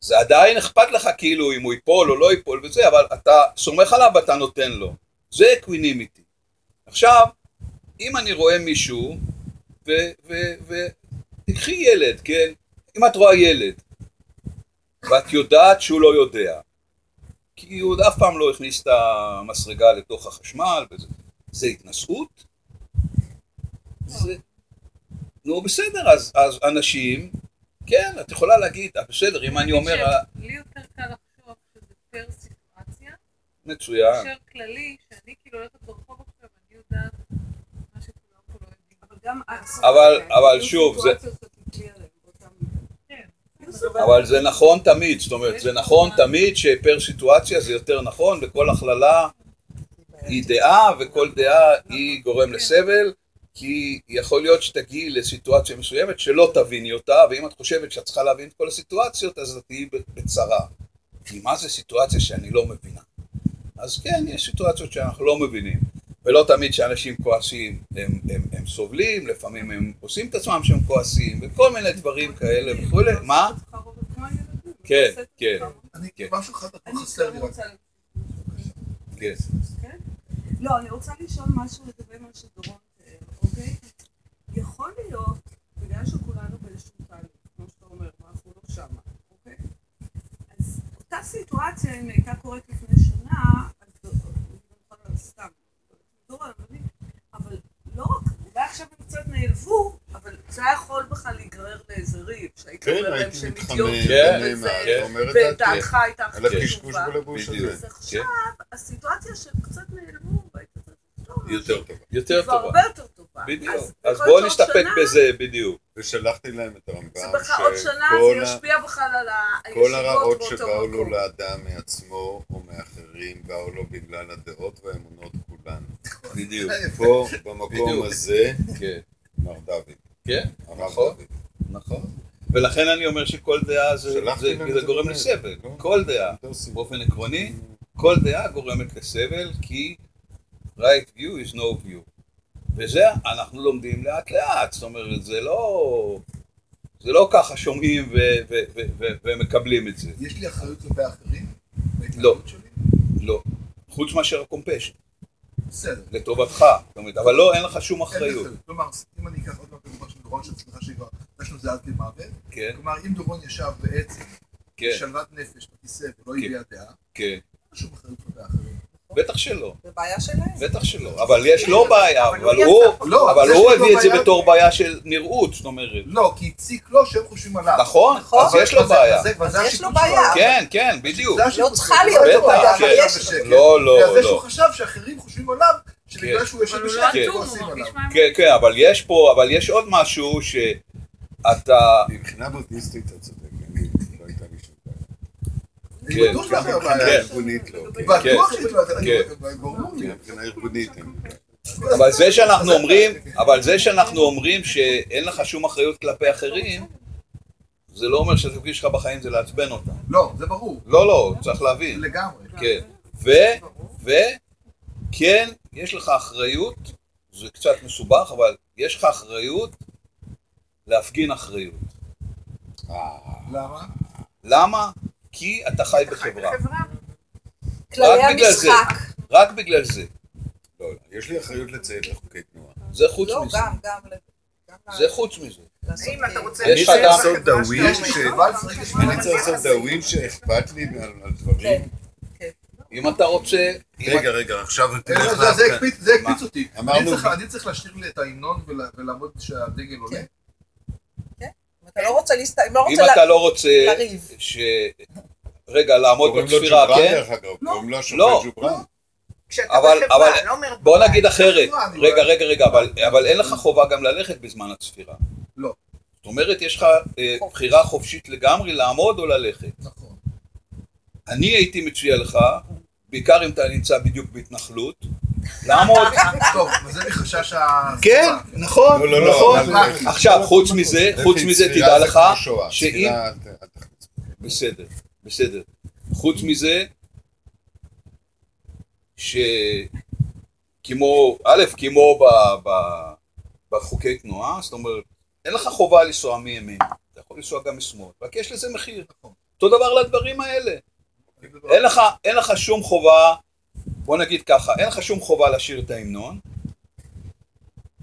זה עדיין אכפת לך כאילו אם הוא ייפול או לא ייפול וזה, אבל אתה סומך עליו ואתה נותן לו. זה equanimity. עכשיו, אם אני רואה מישהו, ותקחי ילד, כן? אם את רואה ילד, ואת יודעת שהוא לא יודע, כי הוא עוד אף פעם לא הכניס את המסרגה לתוך החשמל, וזה, זה התנשאות? זה... נו בסדר, אז, אז אנשים, כן, את יכולה להגיד, "אה, בסדר, אם אני אומר, אה, לי יותר קל לחשוב שזה פר סיטואציה, מצוין, מאשר כללי, שאני כאילו הולכת ברחוב עכשיו, אני יודעת מה שכולם פה לא יודעים. אבל גם... אבל- אבל שוב, זה-. כן. אבל זה נכון תמיד, זאת אומרת, זה נכון תמיד שפר סיטואציה זה יותר נכון, וכל הכללה היא דעה, וכל דעה היא גורם לסבל, כי יכול להיות שתגיעי לסיטואציה מסוימת שלא תביני אותה, ואם את חושבת שאת צריכה להבין את כל הסיטואציות, אז את תהיי בצרה. כי מה זה סיטואציה שאני לא מבינה? אז כן, יש סיטואציות שאנחנו לא מבינים. ולא תמיד כשאנשים כועסים הם, הם, הם סובלים, לפעמים הם עושים את עצמם שהם כועסים, וכל מיני דברים כאלה וכולי. מה? כן, כן, אני, כן. משהו אחד חסר לי גם רק. כן. כן? לא, אני רוצה לשאול משהו לגבי מה שדורון תיאר, אוקיי? יכול להיות, בגלל שכולנו באיזשהו תהליך, כמו שאתה אומר, ואנחנו לא שמה, אוקיי? אז אותה סיטואציה, אם הייתה קורית לפני אז לא, לא, סתם, אבל לא רק, אולי עכשיו הם קצת נעלבו, אבל זה היה יכול בכלל להיגרר לאיזה ריב, שהיית כן, אומר להם שהם אידיוטים כן. ודעתך הייתה הכי חשובה. אז עכשיו, הסיטואציה שהם קצת נעלמו, יותר טובה. יותר טובה. בדיוק. אז בואו נסתפק בזה, בדיוק. ושלחתי להם את זה הרמב"ם, בכלל עוד שנה שכל זה ישפיע בכלל על כל הישיבות הרעות באותו שבאו לו. לאדם מעצמו או מאחרים באו לו בגלל הדעות והאמונות כולן. בדיוק. פה, במקום. הזה, כן, מר דוד, כן, נכון. נכון. ולכן אני אומר שכל דעה זה, גורם לסבל. לא? כל דעה, סיבה. באופן עקרוני, כל דעה גורמת לסבל, כי right view is no view. וזה אנחנו לומדים לאט לאט, זאת אומרת, זה לא... זה לא ככה שומעים ו- ו- ו- ו- ומקבלים את זה. יש לי אחריות כלפי האחרים? לא. לא. חוץ מאשר הקומפשן, בסדר. לטובתך. זאת אומרת, אבל לא, אין לך שום אחריות. כלומר, אם אני אקח עוד פעם את הדוגמה של דורון, שסליחה שכבר נפגשנו זה עד כדי מוות, כן, כלומר, אם דורון ישב בעצם כן, בשלוות נפש בכיסא ולא כן. הביע דעה, כן. אין שום אחריות כלפי האחרים. בטח שלא. זה בעיה שלהם. בטח שלא, אבל יש לו בעיה, אבל אבל הוא לא, הביא את זה בתור בעיה של נראות, זאת אומרת. לא, כי הציק לו שהם חושבים עליו. נכון, נכון. אז יש לו בעיה. אז יש לו בעיה. כן, כן, בדיוק. לא. צריכה להיות לו בעיה, כן. אבל יש לו. בשקט. לא, לא, בגלל זה שהוא לא. חשב שאחרים חושבים עליו, שבגלל כן. שהוא יושב בשקט, לא כן. כועסים מרגיש עליו. כן, כן, אבל יש פה, אבל יש עוד משהו שאתה, מבחינה בודהיסטית אתה צודק, אני- לא הייתה לי שום בעיה. אני כן, בטוח לא. בטוח ארגונית. אבל זה שאנחנו אומרים, אבל זה שאנחנו אומרים שאין לך שום אחריות כלפי אחרים, זה לא אומר שהתפקיד שלך בחיים זה לעצבן אותם. לא, זה ברור. לא, לא, צריך להבין. לגמרי. כן. ו, ו, כן, יש לך אחריות, זה קצת מסובך, אבל יש לך אחריות להפגין אחריות. למה? למה? כי אתה חי בחברה. חברה. כללי רק בגלל זה. המשחק. רק בגלל זה. לא, לא, יש לי אחריות לציית לחוקי תנועה. זה חוץ לא, מזה. גם. גם זה חוץ מזה. אם אתה רוצה... יש אני לך צריך לעשות דאווין שאכפת לי על דברים. אם אתה רוצה... רגע, רגע, עכשיו תלך זה- הקפיץ- אותי. אני צריך- לשיר לי את ההמנון ול- ולעמוד שהדגל עולה. אם אתה לא רוצה להסת... אם לא אם רוצה אתה ל- לא רוצה לריב. ש... רגע, לעמוד קוראים לו בספירה, ג'ובראן כן? דרך אגב, קוראים לו לא. ג'ובראן. כשאתה אבל- בחברה, אבל- לא אומר... בוא. נגיד אחרת, אני רגע. רגע, רגע, אבל- אבל אין לך חובה גם ללכת בזמן הצפירה. לא. זאת אומרת, יש לך אה, בחירה חופשית לגמרי לעמוד או ללכת. נכון. אני הייתי מציע לך, בעיקר אם אתה נמצא בדיוק בהתנחלות, לעמוד. טוב, זה מחשש ה... כן, נכון, לא, לא, לא, נכון. עכשיו, חוץ מזה, חוץ מזה, תדע לך. שאם... בסדר, בסדר. חוץ מזה, שכמו, א', כמו ב, ב, בחוקי תנועה, זאת אומרת, אין לך חובה לנסוע מימין, אתה יכול לנסוע גם משמאל, רק יש לזה מחיר. אותו דבר לדברים האלה. אין לך, אין לך שום חובה, בוא נגיד ככה, אין לך שום חובה לשיר את ההמנון.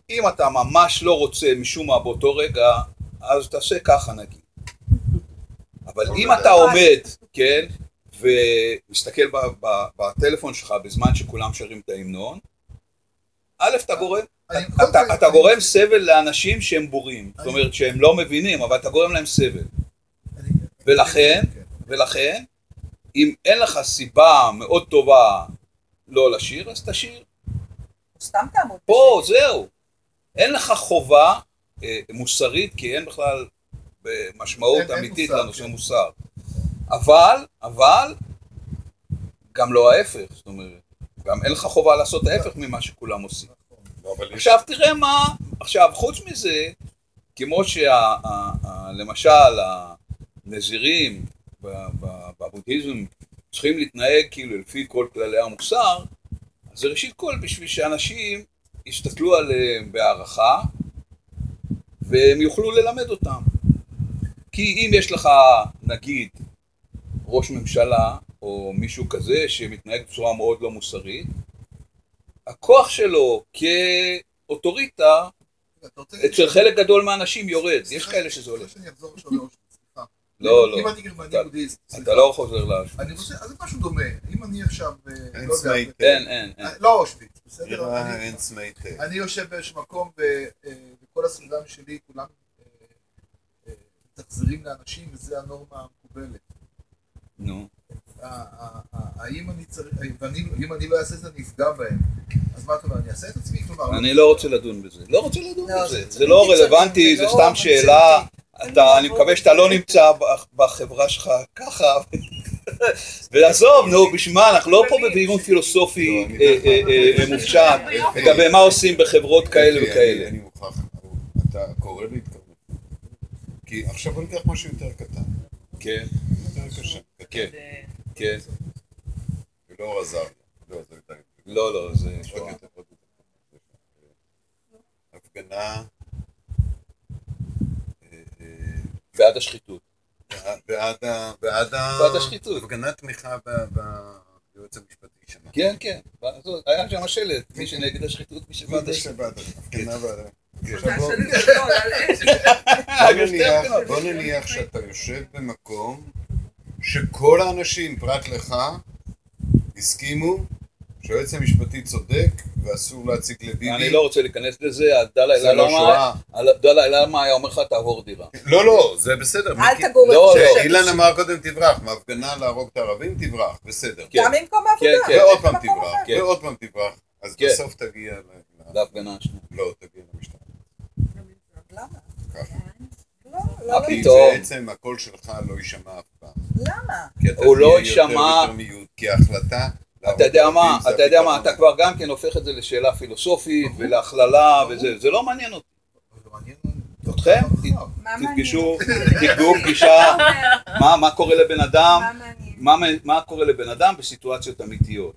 אם אתה ממש לא רוצה משום מה באותו רגע, אז תעשה ככה נגיד. אבל אם אתה עומד, כן, ומסתכל בטלפון שלך בזמן שכולם שרים את ההמנון, א', אתה גורם, אתה, גורם סבל לאנשים שהם בורים, זאת אומרת שהם לא מבינים, אבל אתה גורם להם סבל. ולכן, כן. ולכן, אם אין לך סיבה מאוד טובה לא לשיר, אז תשיר. סתם תעמוד. פה, זהו. אין לך חובה אה, מוסרית, כי אין בכלל משמעות אין- אין אמיתית מוסר, לנושא כן. מוסר. אבל, אבל, גם לא ההפך, זאת אומרת, גם אין לך חובה לעשות ההפך ממה שכולם עושים. לא, אבל יש- עכשיו תראה מה, עכשיו חוץ מזה, כמו שלמשל הנזירים בבודהיזם צריכים להתנהג כאילו לפי כל כללי המוסר, אז זה ראשית כל בשביל שאנשים יסתכלו עליהם בהערכה והם יוכלו ללמד אותם. כי אם יש לך נגיד ראש ממשלה או מישהו כזה שמתנהג בצורה מאוד לא מוסרית, הכוח שלו כאוטוריטה אצל חלק גדול מהאנשים יורד, יש כאלה שזה הולך. לא, לא, אם אני גרמני אתה- בודהיסט, אתה. לא חוזר לאשוויץ. אני רוצה, אז זה משהו דומה. אם אני עכשיו, אה, אין לא יודע, סמייט. אין, אין, אין. אה, לא אושוויץ, בסדר? אני- אין סמייט. אני יושב באיזשהו מקום אה, וכל הסביבה שלי, כולם אה, אה, מתאכזרים לאנשים וזה הנורמה המקובלת. נו. האם אני צריך, ואני- אם אני לא אעשה את זה אני אפגע בהם, אז מה אתה אומר, אני אעשה את עצמי? כלומר, אני לא רוצה לדון בזה. לא רוצה לדון לא, בזה. זה לא רלוונטי, זה לא סתם שאלה. אתה, אני מקווה שאתה לא נמצא בחברה שלך ככה. ועזוב, נו, בשביל מה, אנחנו לא פה בדיון פילוסופי לא, אני אה, אה, אה, מופשט לגבי מה עושים בחברות כאלה וכאלה. אני- אני מוכרח, אתה קורא להתקרב. כי עכשיו בוא ניקח משהו יותר קטן, כן, יותר קשה, כן, כן. ולא עזר. לא, לא, לא, זה. הפגנה אה, אה, בעד השחיתות. בעד ה... בעד ה... בעד השחיתות. הפגנת תמיכה ב- ביועץ המשפטי שם. כן, כן. היה שם שלט, מי שנגד השחיתות, מי שבעד השחיתות. בוא נניח שאתה יושב במקום שכל האנשים פרט לך הסכימו שהיועץ המשפטי צודק ואסור להציג לביבי. אני לא רוצה להיכנס לזה, זה לא למה, שואה. הדלאי למה היה אומר לך תעבור דירה. לא, לא, זה בסדר. אל. תגור לא, איפה לא. שאילן. אמר קודם תברח, מהפגנה להרוג את הערבים תברח, בסדר. כן. גם ממקום העבודה. כן, כן. ועוד פעם במקום תברח. כן. ועוד פעם תברח. אז כן. בסוף תגיע להפגנה השנייה. לא, תגיע למשטרה. למה? ככה. לא, לא, לא. כי. בעצם הקול שלך לא יישמע אף פעם. למה? כי אתה הוא לא תהיה יישמע- יותר ויותר מיעוט, כי ההחלטה... אתה יודע מה, אתה יודע מה, אתה כבר גם כן הופך את זה לשאלה פילוסופית ולהכללה וזה, זה לא מעניין אותי. אתכם? תפגשו, תקבעו פגישה, מה- מה קורה לבן אדם, מה קורה לבן אדם בסיטואציות אמיתיות.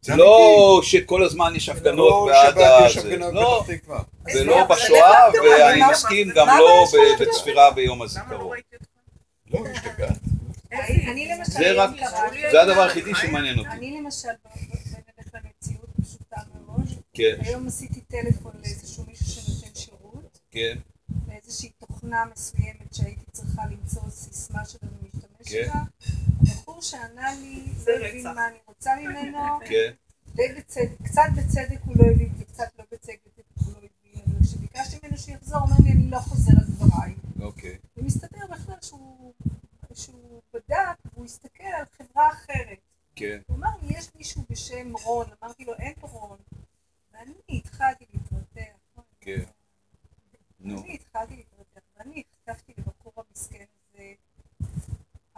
זה לא שכל הזמן יש הפגנות לא בעד הזה. הפגנה לא. ולא אבל בשואה, ואני מסכים גם לא? ב- בצפירה ביום לא הזיכרון. לא, השתגעת. זה רק- קראתי- זה הדבר היחידי שמעניין אותי. אני למשל, בנלך למציאות פשוטה מאוד. כן, היום עשיתי טלפון לאיזשהו מישהו שנותן שירות, כן, באיזושהי תוכנה מסוימת שהייתי צריכה למצוא סיסמה שלו ומשתמש כן. בה. הבחור שענה לי, לא הבין. מה אני רוצה ממנו, כן. קצת בצדק הוא לא הבין וקצת לא בצדק הוא לא הבין, אבל כשביקשתי ממנו שיחזור, הוא אומר לי, אני לא חוזר על דבריי. אוקיי. ומסתבר בכלל שהוא בדק והוא הסתכל על חברה אחרת. כן, הוא אמר לי, יש מישהו בשם רון, אמרתי לו, אין רון. ואני התחלתי להתרתח. כן. נו, אני התחלתי להתרתח, ואני נחשפתי לבחור המסכן הזה.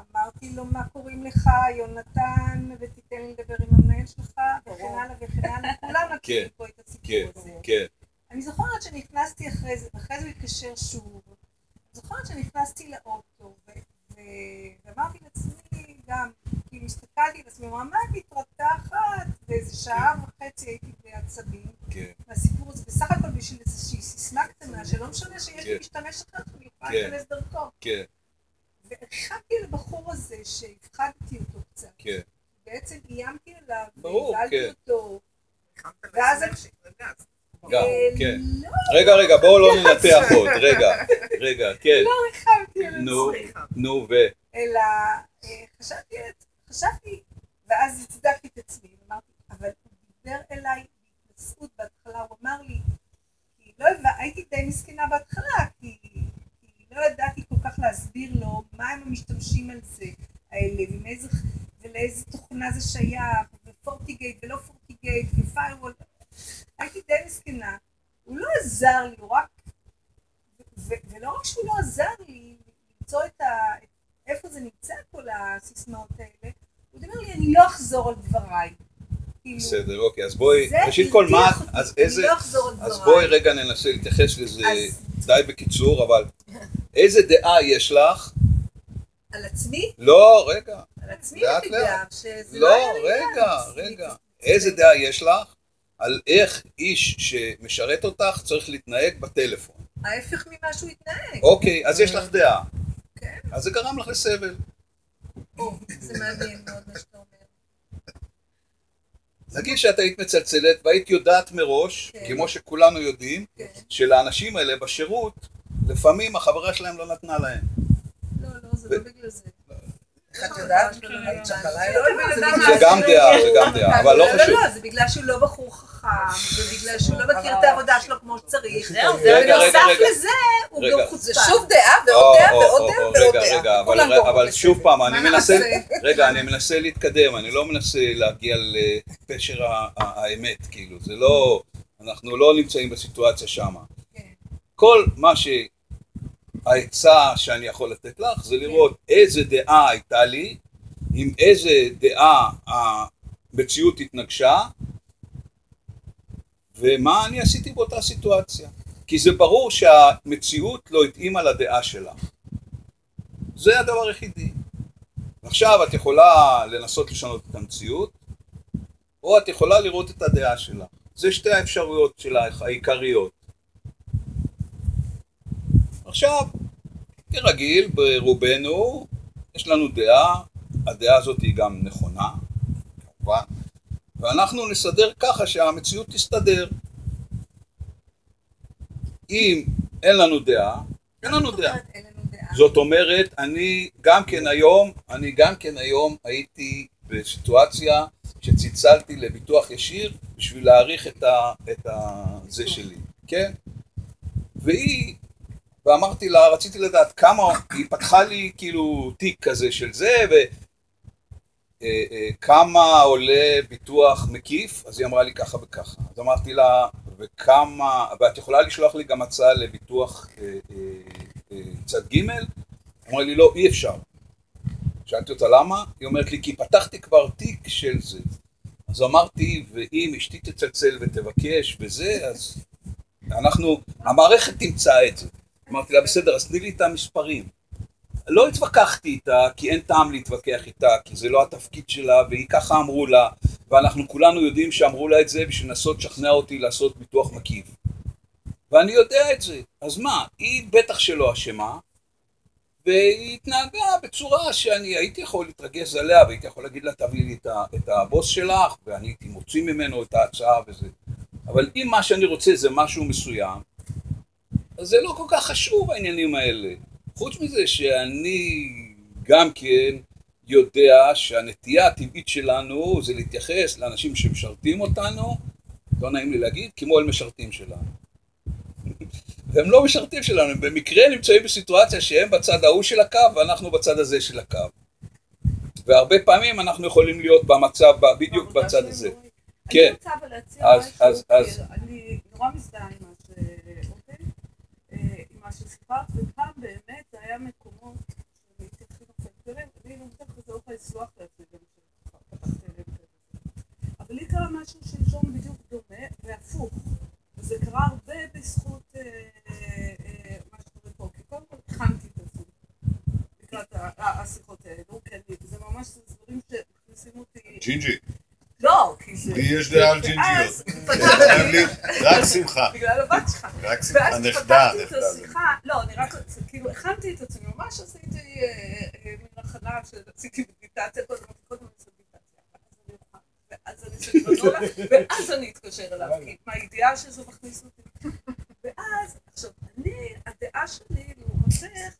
אמרתי לו, מה קוראים לך, יונתן, ותיתן לי לדבר עם המנהל שלך, וכן הלאה וכן הלאה. כולם מכירים פה את כן, הסיפור הזה. כן, אני זוכרת שנכנסתי אחרי זה, ואחרי זה הוא התקשר שוב. זוכרת שנכנסתי לאוטו, ו- ו- ואמרתי לעצמי גם, כאילו הסתכלתי על עצמי, ממש מתרתחת, ואיזה שעה וחצי הייתי בעצבים. כן, והסיפור הזה בסך הכל בשביל איזושהי סיסמה קטנה, שלא משנה שיש לי כן. משתמש אחר שאני יכולה כן. להיכנס דרכו. כן, והרחקתי לבחור הזה שהפחדתי אותו קצת. כן. בעצם איימתי עליו, ברור, והגלתי כן. אותו. נלחמת ואז בעצמך אני- שהתרגזת. גם, אה, כן. לא רגע, רגע, בואו לא ננתח עוד, רגע, רגע, כן, ריחמתי על נו, עצמי. נו, ו... אלא אה, חשבתי, חשבתי, ואז הצדקתי את עצמי, אמרתי, אבל הוא דיבר אליי בהתנשאות בהתחלה, הוא אמר לי, כי לא הבנ... הייתי די מסכנה בהתחלה, כי, כי לא ידעתי כל כך להסביר לו מה הם המשתמשים על זה, האלה, ועם איזה, ולאיזה תוכנה זה שייך, ופורטיגייט ולא פורטיגייט, ופיירוול, הייתי די מסכנה. הוא לא עזר לי, הוא רק... ו- ולא רק שהוא לא עזר לי למצוא את ה... איפה זה נמצא כל הסיסמאות האלה, הוא אומר לי, אני לא אחזור על דבריי. כאילו, בסדר, אוקיי, אז בואי, ראשית כל מה, אז איזה, לא אז. בואי רגע ננסה להתייחס לזה די בקיצור, אבל איזה דעה יש לך? על עצמי? לא, רגע, על עצמי יש לי דעה. שזה לא, היה לי רגע. רגע. איזה דעה יש לך על איך איש שמשרת אותך צריך להתנהג בטלפון? ההפך ממה שהוא התנהג. אוקיי, אז יש לך דעה. כן. אז זה גרם לך לסבל. זה מעניין מאוד מה שאתה אומר. נגיד שאת היית מצלצלת והיית יודעת מראש, כן. כמו שכולנו יודעים, כן. שלאנשים האלה בשירות, לפעמים החברה שלהם לא נתנה להם. לא, לא, זה לא בגלל זה. את יודעת? כן. לא, זה גם דעה, זה גם דעה, אבל לא לא, חשוב. לא, לא, זה בגלל שהוא לא בחור חכם, ובגלל שהוא לא מכיר את העבודה שלו כמו שצריך. זהו, ובנוסף. לזה, הוא. גם חוצפן. זה שוב דעה ועוד דעה ועוד דעה ועוד דעה. רגע, אבל-. שוב פעם, אני מנסה? רגע, אני מנסה להתקדם, אני לא מנסה להגיע לפשר האמת, כאילו, זה לא, אנחנו לא נמצאים בסיטואציה שמה. כן. כל מה שהעצה שאני יכול לתת לך זה לראות איזה דעה הייתה לי, עם איזה דעה המציאות התנגשה, ומה אני עשיתי באותה סיטואציה. כי זה ברור שהמציאות לא התאימה לדעה שלך. זה הדבר היחידי. עכשיו את יכולה לנסות לשנות את המציאות, או את יכולה לראות את הדעה שלך. זה שתי האפשרויות שלך, העיקריות. עכשיו, כרגיל, ברובנו, יש לנו דעה, הדעה הזאת היא גם נכונה, כמובן, ואנחנו נסדר ככה שהמציאות תסתדר. אם אין לנו דעה, אין לנו דעה. זאת אומרת, אני גם כן היום, אני גם כן היום הייתי בסיטואציה שצלצלתי לביטוח ישיר בשביל להעריך את, ה, את ה, זה שלי, כן? והיא, ואמרתי לה, רציתי לדעת כמה, היא פתחה לי כאילו תיק כזה של זה, וכמה עולה ביטוח מקיף, אז היא אמרה לי ככה וככה. אז אמרתי לה, וכמה, ואת יכולה לשלוח לי גם הצעה לביטוח אה, אה, אה, צד ג'? אמרה לי, לא, אי אפשר. שאלתי אותה למה? היא אומרת לי, כי פתחתי כבר תיק של זה. אז אמרתי, ואם אשתי תצלצל ותבקש וזה, אז אנחנו, המערכת תמצא את זה. אמרתי לה, בסדר, אז תני לי את המספרים. לא התווכחתי איתה, כי אין טעם להתווכח איתה, כי זה לא התפקיד שלה, והיא ככה אמרו לה, ואנחנו כולנו יודעים שאמרו לה את זה בשביל לנסות לשכנע אותי לעשות ביטוח מקיף. ואני יודע את זה. אז מה, היא בטח שלא אשמה, והיא התנהגה בצורה שאני הייתי יכול להתרגז עליה, והייתי יכול להגיד לה, תביאי לי את, הבוס שלך, ואני הייתי מוציא ממנו את ההצעה וזה. אבל אם מה שאני רוצה זה משהו מסוים, אז זה לא כל כך חשוב העניינים האלה. חוץ מזה שאני גם כן יודע שהנטייה הטבעית שלנו זה להתייחס לאנשים שמשרתים אותנו, לא נעים לי להגיד, כמו אל משרתים שלנו. והם לא משרתים שלנו, הם במקרה נמצאים בסיטואציה שהם בצד ההוא של הקו ואנחנו בצד הזה של הקו. והרבה פעמים אנחנו יכולים להיות במצב, בדיוק בצד הזה. כן. אני רוצה אבל להציע אז- משהו, אז- אז- כי אני נורא מזדהה עם מה. אוקיי? אה, שסיפרת, ופעם באמת היה מקומות שאני הייתי הכי נופלת בלב, אני כזה לא יכולה לסלוח לעצמי גם. אבל לי קרה משהו שלשום בדיוק דומה, והפוך. וזה קרה הרבה בזכות אה, אה, מה שקורה פה, כי קודם כל הכנתי את עצמי לקראת השיחות האלו, כי זה ממש דברים שמכניסים אותי... ג'ינג'י, לא, כי זה... לי יש דעה על ואז ג'ינג'יות. רק שמחה, בגלל הבת שלך. רק שמחה, ואז נכדה, פתחתי את נכדה. השיחה, לא, אני רק, כאילו, הכנתי את עצמי, ממש עשיתי אה, אה, מין הכנה שעשיתי מדיטציה, קודם קודם אעשה מדיטציה, ואז ואז ואז אני אתקשר אליו, כי מהידיעה שזה מכניס אותי. ואז, עכשיו, אני, הדעה שלי לעומתך,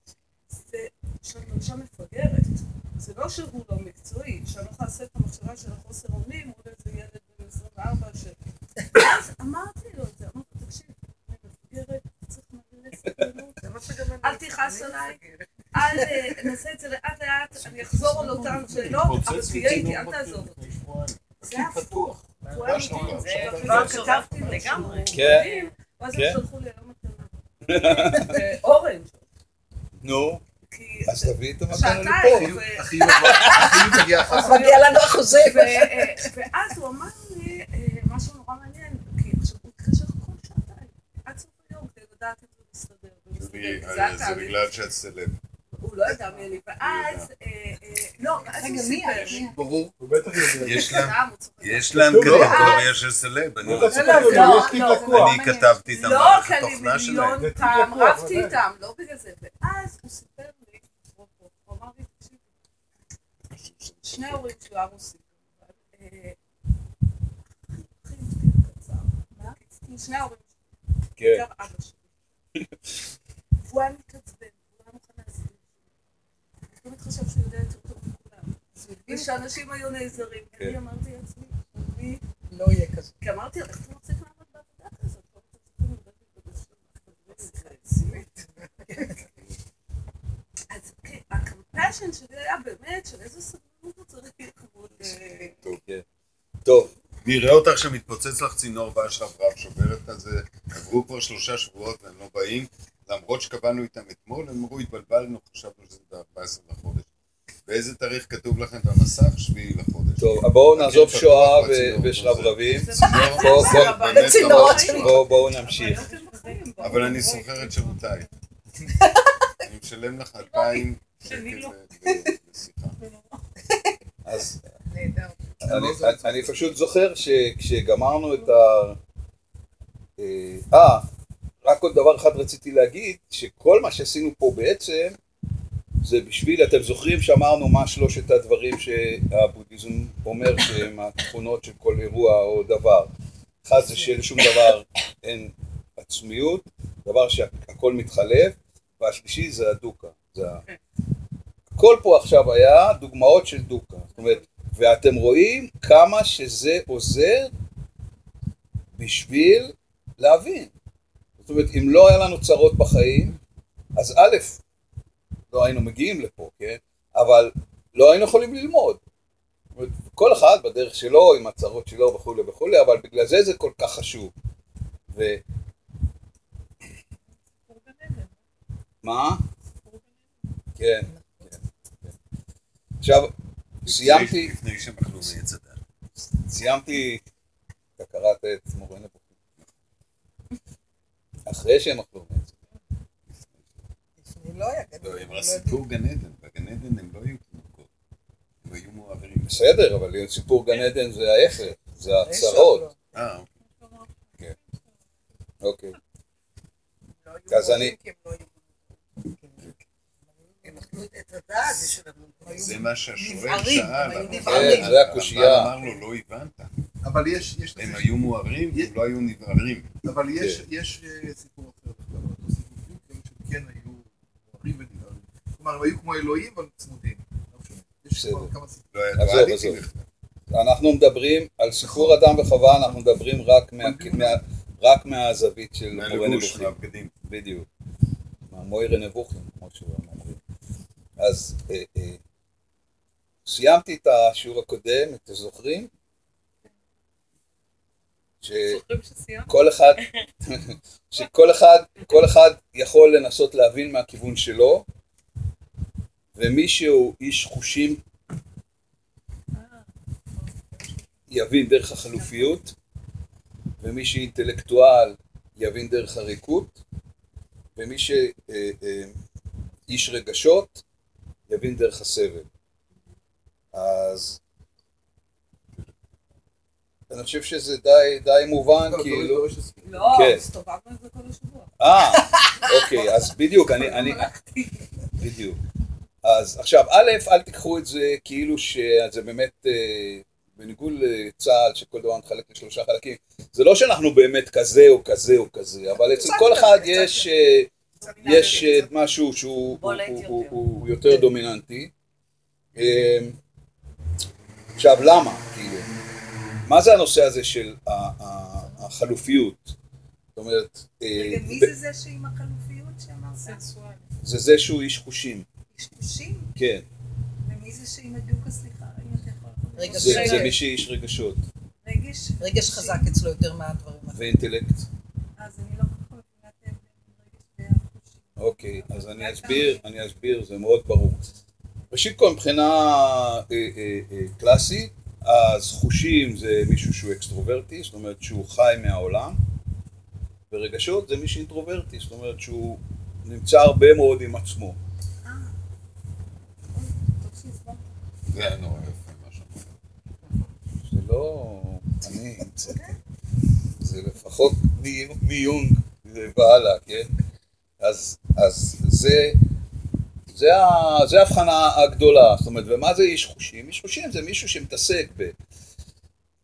זה שאני מרגישה מפגרת. זה לא שהוא לא מקצועי, שאני לא יכולה לעשות את המחשבה של החוסר אונים מול איזה ילד בן 24 ש... ואז אמרתי לו את זה, אמרתי לו, תקשיב, אני מפגרת, צריך מלא סבלנות, אל תכעס עליי, אל אה, נעשה את זה לאט לאט, אני אחזור על אותן שאלות, אבל תהיה איתי, אל תעזוב אותי. זה היה הפוך. לא. טוב כתבתי לגמרי. כן. ואז הם כן. שלחו לי היום מתנה. אה, אורנג'. נו, כי אז תביא את המתנה שעתיים, החיוב מגיע אחר אז כך. מגיע לנו אחוזי. ו- אה, ואז הוא אמר לי אה, משהו נורא מעניין, כי עכשיו הוא התקשר כל שעתיים, עד סוף היום, כדי לדעת אם זה מסתדר. זה. בגלל שאת סלב. הוא לא ידע מי אני, ואז, אה, לא, ואז הוא סיפר. ברור. הוא בטח יודע. יש להם, לא, קטגוריה של סלב, אני לא לא, זוכר. לא, לא, לא. אני את לא, המערכת כי אני תוכנה שלהם. מיליון פעם רבתי. איתם, לא בגלל זה. ואז הוא סיפר לי, הוא אמר לי, תקשיבי, שני ההורים שלו הרוסים, אבל, אה, שני ההורים שלו, כן. בעיקר אבא שלי. והוא היה מתעצבן, הוא היה מוכן להסביר. הוא תמיד חשב שהוא יודע יותר טוב מכולם. ושאנשים היו נעזרים. כן. אני אמרתי לעצמי, אני לא יהיה כזה. כי אמרתי, איך אתה מחזיק מעמד בעבודה כזאת? לא רצינית. אז כן, הקמפשן שלי היה באמת של איזה סבלנות טוב, נראה אותך שמתפוצץ לך צינור באשרברב, שוברת את עברו כבר שלושה שבועות והם לא באים, למרות שקבענו איתם אתמול, הם אמרו התבלבלנו, חשבנו שזה ב-14 לחודש. באיזה תאריך כתוב לכם במסך? שביעי לחודש. טוב, בואו כן, נעזוב שואה ושרברבים. לא בואו נמשיך. אבל אני סוחר את שירותיי. אני משלם לך 2,000... שני לא. אז אני פשוט זוכר שכשגמרנו את ה... אה, רק עוד דבר אחד רציתי להגיד, שכל מה שעשינו פה בעצם זה בשביל, אתם זוכרים שאמרנו מה שלושת הדברים שהבודהיזם אומר שהם התכונות של כל אירוע או דבר. אחד זה שאין שום דבר, אין עצמיות, דבר שהכל מתחלף, והשלישי זה הדוקה, זה כן. הכל פה עכשיו היה דוגמאות של דוקה. זאת אומרת, ואתם רואים כמה שזה עוזר בשביל להבין. זאת אומרת, אם לא היה לנו צרות בחיים, אז א', לא היינו מגיעים לפה, כן? אבל לא היינו יכולים ללמוד. זאת אומרת, כל אחד בדרך שלו, עם הצרות שלו וכולי וכולי, אבל בגלל זה זה כל כך חשוב. ו... מה? כן, כן, כן. עכשיו, סיימתי, לפני שהם אכלו מעץ הדת. סיימתי את הכרת את מורה נבוכים. אחרי שהם אכלו מעץ. לפני לא היה גדול. לא, הם הסיפור גן עדן, בגן עדן הם לא היו תינוקות. הם היו מועברים. בסדר, אבל סיפור גן עדן זה ההפך, זה הצרות. אה, כן. אוקיי. לא אז אני- את הדעת, זה מה שהשואל שאל. כן, זה הקושייה. הרמב"ם אמר לו, לא הבנת. אבל יש, יש הם היו מוארים, הם לא היו נבערים. אבל יש, יש אה, סיפור אחר שכן היו מוארים ונבערים. כלומר, הם היו כמו אלוהים, אבל צמודים. לא. לא. אנחנו מדברים על סיפור אדם וחווה, אנחנו מדברים רק מה- מה- רק מהזווית של מורה מהלבוש, נבוכים. בדיוק. מהמוירה נבוכים, כמו שהם אומרים. אז אה, אה, סיימתי את השיעור הקודם, אתם זוכרים? שכל אחד, שכל אחד, כל אחד יכול לנסות להבין מהכיוון שלו, ומי שהוא איש חושים יבין דרך החלופיות, ומי שאינטלקטואל יבין דרך הריקות, ומי שאיש רגשות יבין דרך הסבל. אז אני חושב שזה די, די מובן, לא, כאילו. לא, כן. הסתובבנו את זה כל השבוע. אה, אוקיי, אז בדיוק, אני, אני, בדיוק. אז עכשיו, א', אל תיקחו את זה כאילו שזה באמת, אה, בניגוד לצה"ל, שכל דבר מתחלק לשלושה חלקים, זה לא שאנחנו באמת כזה או כזה או כזה, אבל אצל כל אחד יש. אה, יש אה, משהו שהוא יותר. דומיננטי. אה, עכשיו, למה? כאילו, מה זה הנושא הזה של ה- ה- החלופיות? זאת אומרת, אה, רגע, מי זה זה שעם החלופיות שאמרת? סנסואלי. זה זה שהוא איש חושים, קשקושים? כן. ומי זה שעם הדוקה, סליחה, אם אתה יכול... זה, מי שאיש רגשות רגש? רגש חזק אצלו יותר מהדברים האחרים. ואינטלקט. אז אני לא כל כך מבינה את ההבדל בין רגש והחושים. אוקיי, אז אני אסביר, אני אסביר, זה מאוד ברור. ראשית כל, מבחינה אה, אה, אה, קלאסית, אז חושים זה מישהו שהוא אקסטרוברטי, זאת אומרת שהוא חי מהעולם, ורגשות זה מי שאינטרוברטי, זאת אומרת שהוא נמצא הרבה מאוד עם עצמו. זה היה נורא יפה מה שאמרת. זה לא אני המצאתי, זה לפחות מיונג והלאה, כן? אז, אז זה, זה, זה ההבחנה הגדולה, זאת אומרת, ומה זה איש חושים? איש חושים זה מישהו שמתעסק ב,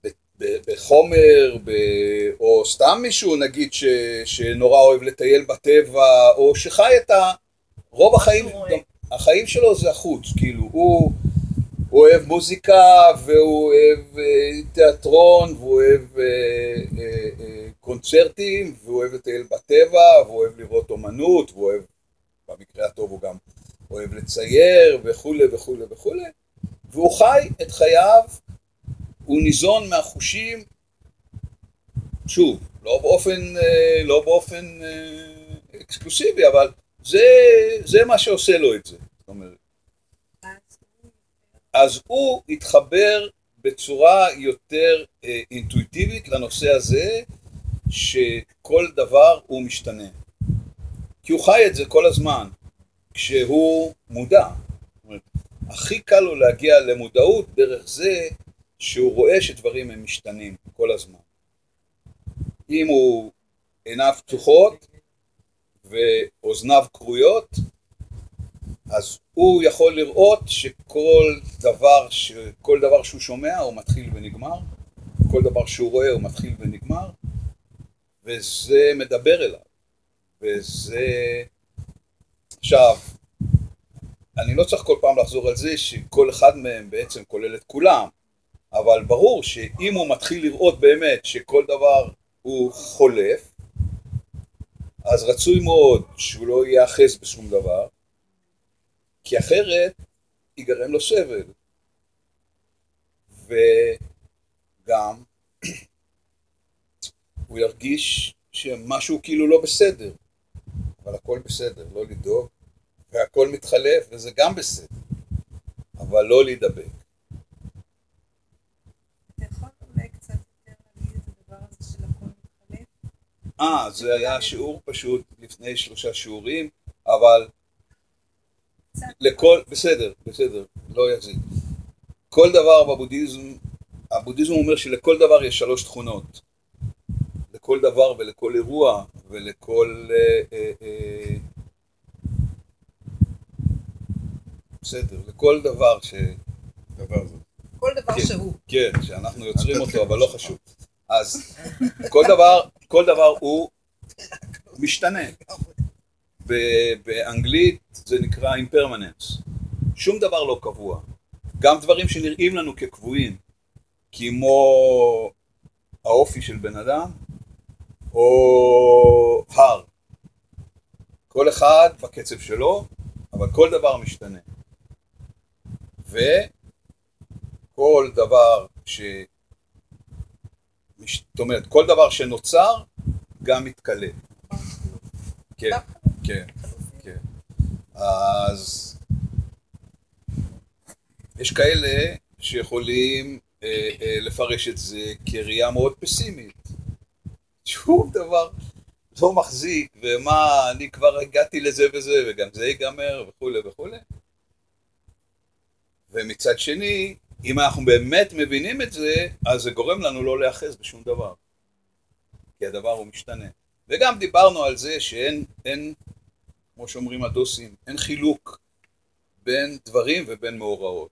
ב, ב, בחומר, ב, או סתם מישהו, נגיד, ש, שנורא אוהב לטייל בטבע, או שחי את ה... רוב החיים. גם, החיים שלו זה החוץ, כאילו, הוא... הוא אוהב מוזיקה, והוא אוהב אה, תיאטרון, והוא אוהב אה, אה, אה, קונצרטים, והוא אוהב לטייל בטבע, והוא אוהב לראות אומנות, והוא אוהב, במקרה הטוב הוא גם אוהב לצייר, וכולי וכולי וכולי, והוא חי את חייו, הוא ניזון מהחושים, שוב, לא באופן, אה, לא באופן אה, אקסקלוסיבי, אבל זה, זה מה שעושה לו את זה. זאת אומרת, אז הוא- התחבר בצורה יותר אה, אינטואיטיבית לנושא הזה, שכל דבר הוא משתנה. כי הוא חי את זה כל הזמן, כשהוא מודע. הכי קל לו להגיע למודעות דרך זה שהוא רואה שדברים הם משתנים כל הזמן. אם הוא עיניו פתוחות ואוזניו כרויות, אז הוא יכול לראות שכל דבר, שכל דבר שהוא שומע הוא מתחיל ונגמר, כל דבר שהוא רואה הוא מתחיל ונגמר, וזה מדבר אליו, וזה... עכשיו, אני לא צריך כל פעם לחזור על זה שכל אחד מהם בעצם כולל את כולם, אבל ברור שאם הוא מתחיל לראות באמת שכל דבר הוא חולף, אז רצוי מאוד שהוא לא ייאחז בשום דבר, כי אחרת ייגרם לו סבל. וגם הוא ירגיש שמשהו כאילו לא בסדר, אבל הכל בסדר, לא לדאוג, והכל מתחלף וזה גם בסדר, אבל לא להידבק. אה, זה היה שיעור פשוט לפני שלושה שיעורים, אבל. לכל, בסדר, בסדר, לא יחזיק. כל דבר בבודהיזם, הבודהיזם אומר שלכל דבר יש שלוש תכונות. לכל דבר ולכל אירוע ולכל... אה, אה, אה, בסדר, לכל דבר ש... דבר זה. כל דבר כן. שהוא. כן, שאנחנו יוצרים אותו, אבל לא חשוב. אז כל דבר, כל דבר הוא משתנה. באנגלית זה נקרא impermanence. שום דבר לא קבוע. גם דברים שנראים לנו כקבועים, כמו האופי של בן אדם, או הר. כל אחד בקצב שלו, אבל כל דבר משתנה. כל דבר ש... זאת אומרת, כל דבר שנוצר גם מתכלה. כן, כן, כן. אז יש כאלה שיכולים אה, אה, לפרש את זה כראייה מאוד פסימית. שום דבר לא מחזיק, ומה, אני כבר הגעתי לזה וזה, וגם זה ייגמר, וכולי וכולי. ומצד שני, אם אנחנו באמת מבינים את זה, אז זה גורם לנו לא להיאחז בשום דבר. כי הדבר הוא משתנה. וגם דיברנו על זה שאין, אין, כמו שאומרים הדוסים, אין חילוק בין דברים ובין מאורעות.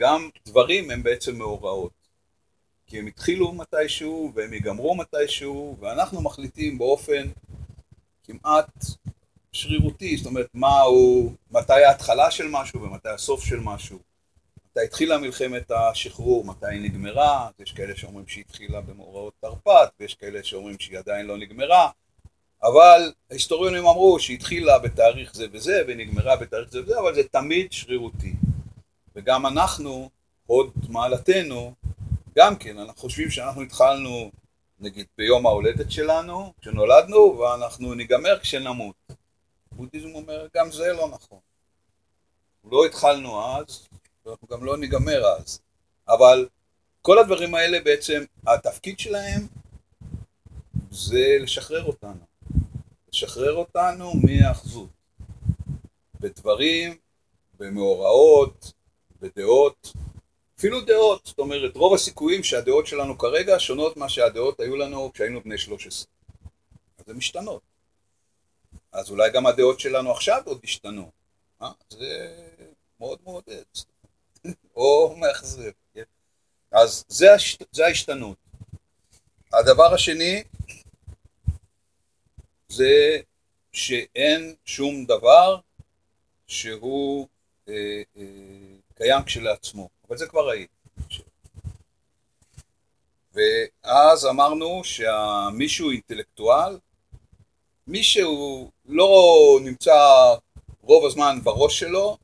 גם דברים הם בעצם מאורעות. כי הם התחילו מתישהו והם ייגמרו מתישהו, ואנחנו מחליטים באופן כמעט שרירותי, זאת אומרת, מהו, מתי ההתחלה של משהו ומתי הסוף של משהו. מתי התחילה מלחמת השחרור, מתי היא נגמרה, יש כאלה שאומרים שהיא התחילה במאורעות תרפ"ט, ויש כאלה שאומרים שהיא עדיין לא נגמרה, אבל ההיסטוריונים אמרו שהיא התחילה בתאריך זה וזה ונגמרה בתאריך זה וזה, אבל זה תמיד שרירותי. וגם אנחנו, הוד מעלתנו, גם כן, אנחנו חושבים שאנחנו התחלנו, נגיד, ביום ההולדת שלנו, כשנולדנו, ואנחנו ניגמר כשנמות. בודהיזם אומר, גם זה לא נכון. לא התחלנו אז, ואנחנו גם לא ניגמר אז. אבל כל הדברים האלה בעצם, התפקיד שלהם זה לשחרר אותנו. לשחרר אותנו מהאחזות. בדברים, במאורעות, בדעות, אפילו דעות, זאת אומרת, רוב הסיכויים שהדעות שלנו כרגע שונות מה שהדעות היו לנו כשהיינו בני 13. אז הן משתנות. אז אולי גם הדעות שלנו עכשיו עוד ישתנו. אה? זה מאוד מעודד. או מאכזב. כן? אז זה, הש... זה ההשתנות. הדבר השני זה שאין שום דבר שהוא אה, אה, קיים כשלעצמו. אבל זה כבר ראיתי. ואז אמרנו שמישהו אינטלקטואל, מי שהוא לא נמצא רוב הזמן בראש שלו,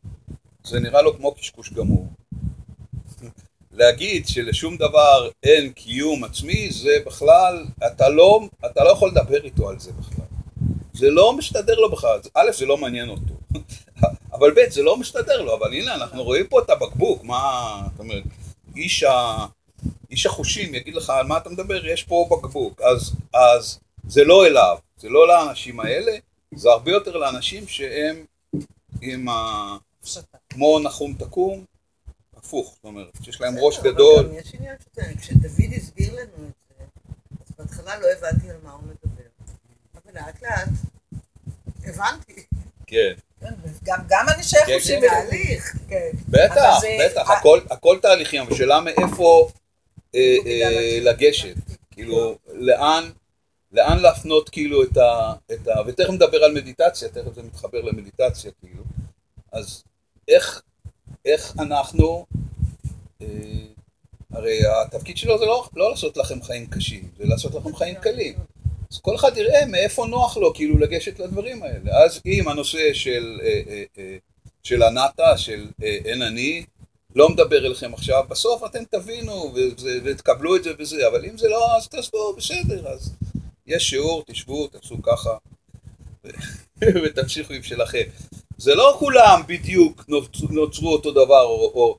זה נראה לו כמו קשקוש גמור. להגיד שלשום דבר אין קיום עצמי, זה בכלל, אתה לא, אתה לא יכול לדבר איתו על זה בכלל. זה לא מסתדר לו בכלל. א', זה לא מעניין אותו. אבל ב', זה לא מסתדר לו, אבל הנה, אנחנו רואים פה את הבקבוק, מה, זאת אומרת, איש, ה, איש החושים יגיד לך על מה אתה מדבר, יש פה בקבוק, אז, אז זה לא אליו, זה לא לאנשים האלה, זה הרבה יותר לאנשים שהם עם ה... כמו נחום תקום, הפוך, זאת אומרת, שיש להם ראש גדול. אבל יש עניין שאתה, כשדוד הסביר לנו את זה, אז בהתחלה לא הבנתי על מה הוא מדבר. אבל לאט לאט הבנתי. כן, גם, גם אנשי כן, חושים זה מלאים. תהליך. כן. בטח, בטח, ה- הכל, הכל תהליכים, אבל שאלה מאיפה אה, לא אה. לגשת, כאילו, לאן, לאן להפנות כאילו את ה, את ה... ותכף נדבר על מדיטציה, תכף זה מתחבר למדיטציה, כאילו. אז איך, איך אנחנו, אה, הרי התפקיד שלו זה לא, לא לעשות לכם חיים קשים, זה לעשות לכם חיים קלים. אז כל אחד יראה מאיפה נוח לו כאילו לגשת לדברים האלה. אז אם הנושא של, אה, אה, אה, של הנאטה, של אין אני, לא מדבר אליכם עכשיו, בסוף אתם תבינו וזה, ותקבלו את זה וזה, אבל אם זה לא, אז תעזבו, בסדר, אז יש שיעור, תשבו, תעשו ככה, ותמשיכו עם שלכם. זה לא כולם בדיוק נוצרו, נוצרו אותו דבר, או, או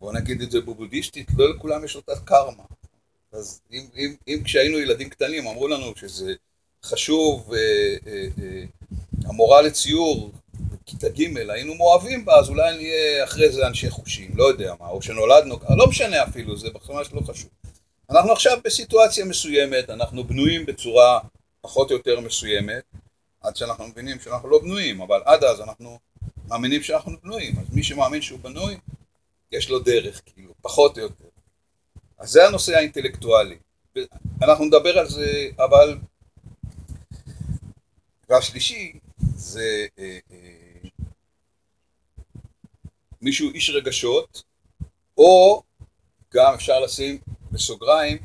בוא נגיד את זה בבודהיסטית, לא לכולם יש אותה קרמה. אז אם, אם, אם כשהיינו ילדים קטנים אמרו לנו שזה חשוב, אה, אה, אה, המורה לציור בכיתה ג' היינו מאוהבים בה, אז אולי נהיה אחרי זה אנשי חושים, לא יודע מה, או שנולדנו, לא משנה אפילו, זה ממש לא חשוב. אנחנו עכשיו בסיטואציה מסוימת, אנחנו בנויים בצורה פחות או יותר מסוימת, עד שאנחנו מבינים שאנחנו לא בנויים, אבל עד אז אנחנו מאמינים שאנחנו בנויים, אז מי שמאמין שהוא בנוי, יש לו דרך, כאילו, פחות או יותר. אז זה הנושא האינטלקטואלי. אנחנו נדבר על זה, אבל... והשלישי זה אה, אה, מישהו איש רגשות, או גם אפשר לשים בסוגריים,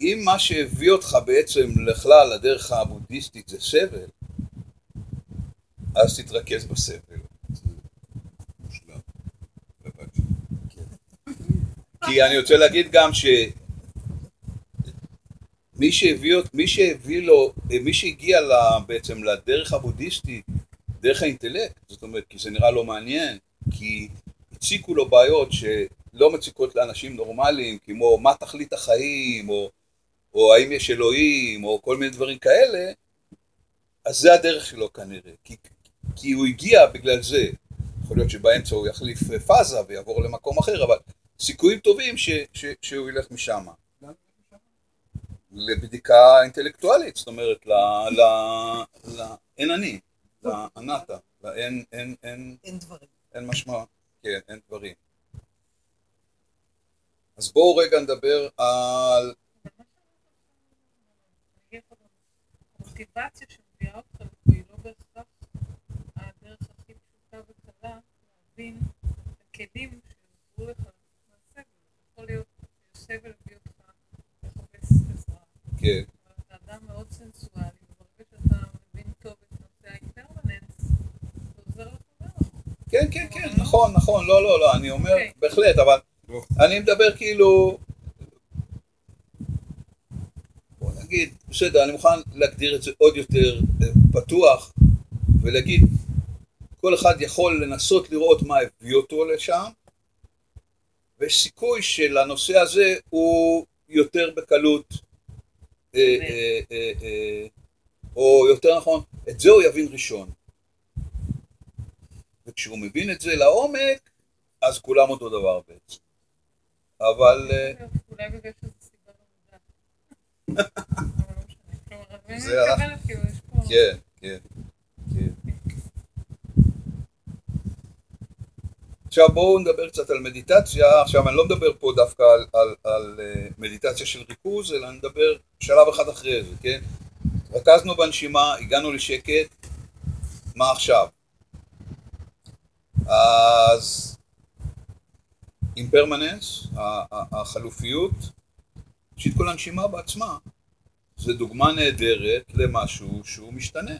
אם מה שהביא אותך בעצם לכלל לדרך הבודהיסטית זה סבל, אז תתרכז בסבל. זה מושלם. כי אני רוצה להגיד גם ש... מי שהביא, מי שהביא לו, מי שהגיע ל- בעצם לדרך הבודהיסטית, דרך האינטלקט, זאת אומרת, כי זה נראה לא מעניין, כי הציקו לו בעיות שלא מציקות לאנשים נורמליים, כמו מה תכלית החיים, או, או האם יש אלוהים, או כל מיני דברים כאלה, אז זה הדרך שלו כנראה, כי, כי הוא הגיע בגלל זה. יכול להיות שבאמצע הוא יחליף פאזה ויעבור למקום אחר, אבל סיכויים טובים ש, ש, שהוא ילך משם. לבדיקה אינטלקטואלית, זאת אומרת, ל... ל... ל... אין אני, לאנטה, אין, אין, אין, אין דברים. אין משמע, כן, אין דברים. אז בואו רגע נדבר על... המוטיבציה שמביאה אותך לפה היא לא בהכרח הדרך הכי פשוטה וקלה להבין את הכלים לך. יכול להיות שסבל הביא אותך לחפש עזרה. כן, אבל אתה אדם מאוד סנסואלי, וברגע שאתה מבין טוב את נושא האימפרמננס, זה עוזר לך מאוד. כן, כן, כן, נכון, נכון, לא, לא, לא, אני אומר, אוקיי. בהחלט, אבל אני מדבר כאילו... בוא נגיד, בסדר, אני מוכן להגדיר את זה עוד יותר אה, פתוח, ולהגיד, כל אחד יכול לנסות לראות מה הביא אותו לשם, ויש סיכוי שלנושא הזה הוא יותר בקלות, אה, אה, אה, או יותר נכון, את זה הוא יבין ראשון. וכשהוא מבין את זה לעומק, אז כולם אותו דבר בעצם. אבל אה, אולי בגלל שזו סיבה לא מודעת. לא זה כאילו, כן, כן. עכשיו בואו נדבר קצת על מדיטציה, עכשיו אני לא מדבר פה דווקא על, על, על אה, מדיטציה של ריכוז, אלא אני מדבר שלב אחד אחרי זה, כן? רכזנו בנשימה, הגענו לשקט, מה עכשיו? אז אימפרמננס, החלופיות, ראשית כל הנשימה בעצמה, זה דוגמה נהדרת למשהו שהוא משתנה.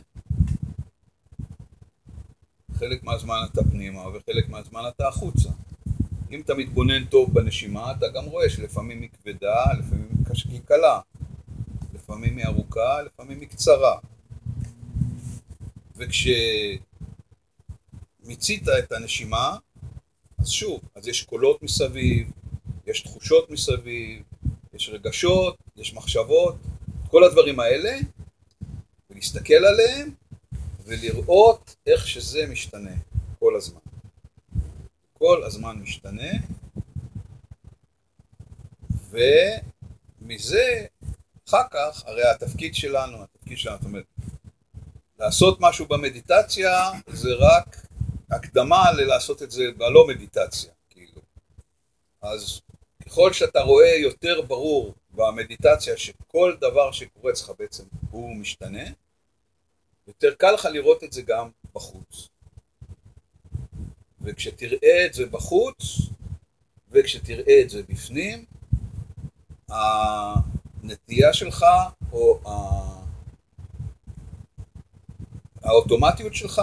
חלק מהזמן אתה פנימה וחלק מהזמן אתה החוצה. אם אתה מתבונן טוב בנשימה, אתה גם רואה שלפעמים היא כבדה, לפעמים היא קלה, לפעמים היא ארוכה, לפעמים היא קצרה. וכשמיצית את הנשימה, אז שוב, אז יש קולות מסביב, יש תחושות מסביב, יש רגשות, יש מחשבות, כל הדברים האלה, ולהסתכל עליהם ולראות איך שזה משתנה כל הזמן. כל הזמן משתנה, ומזה, אחר כך, הרי התפקיד שלנו, התפקיד שלנו, זאת אומרת, לעשות משהו במדיטציה זה רק הקדמה ללעשות את זה בלא מדיטציה, כאילו. אז ככל שאתה רואה יותר ברור במדיטציה שכל דבר שקורה אצלך בעצם הוא משתנה, יותר קל לך לראות את זה גם בחוץ. וכשתראה את זה בחוץ, וכשתראה את זה בפנים, הנטייה שלך, או האוטומטיות שלך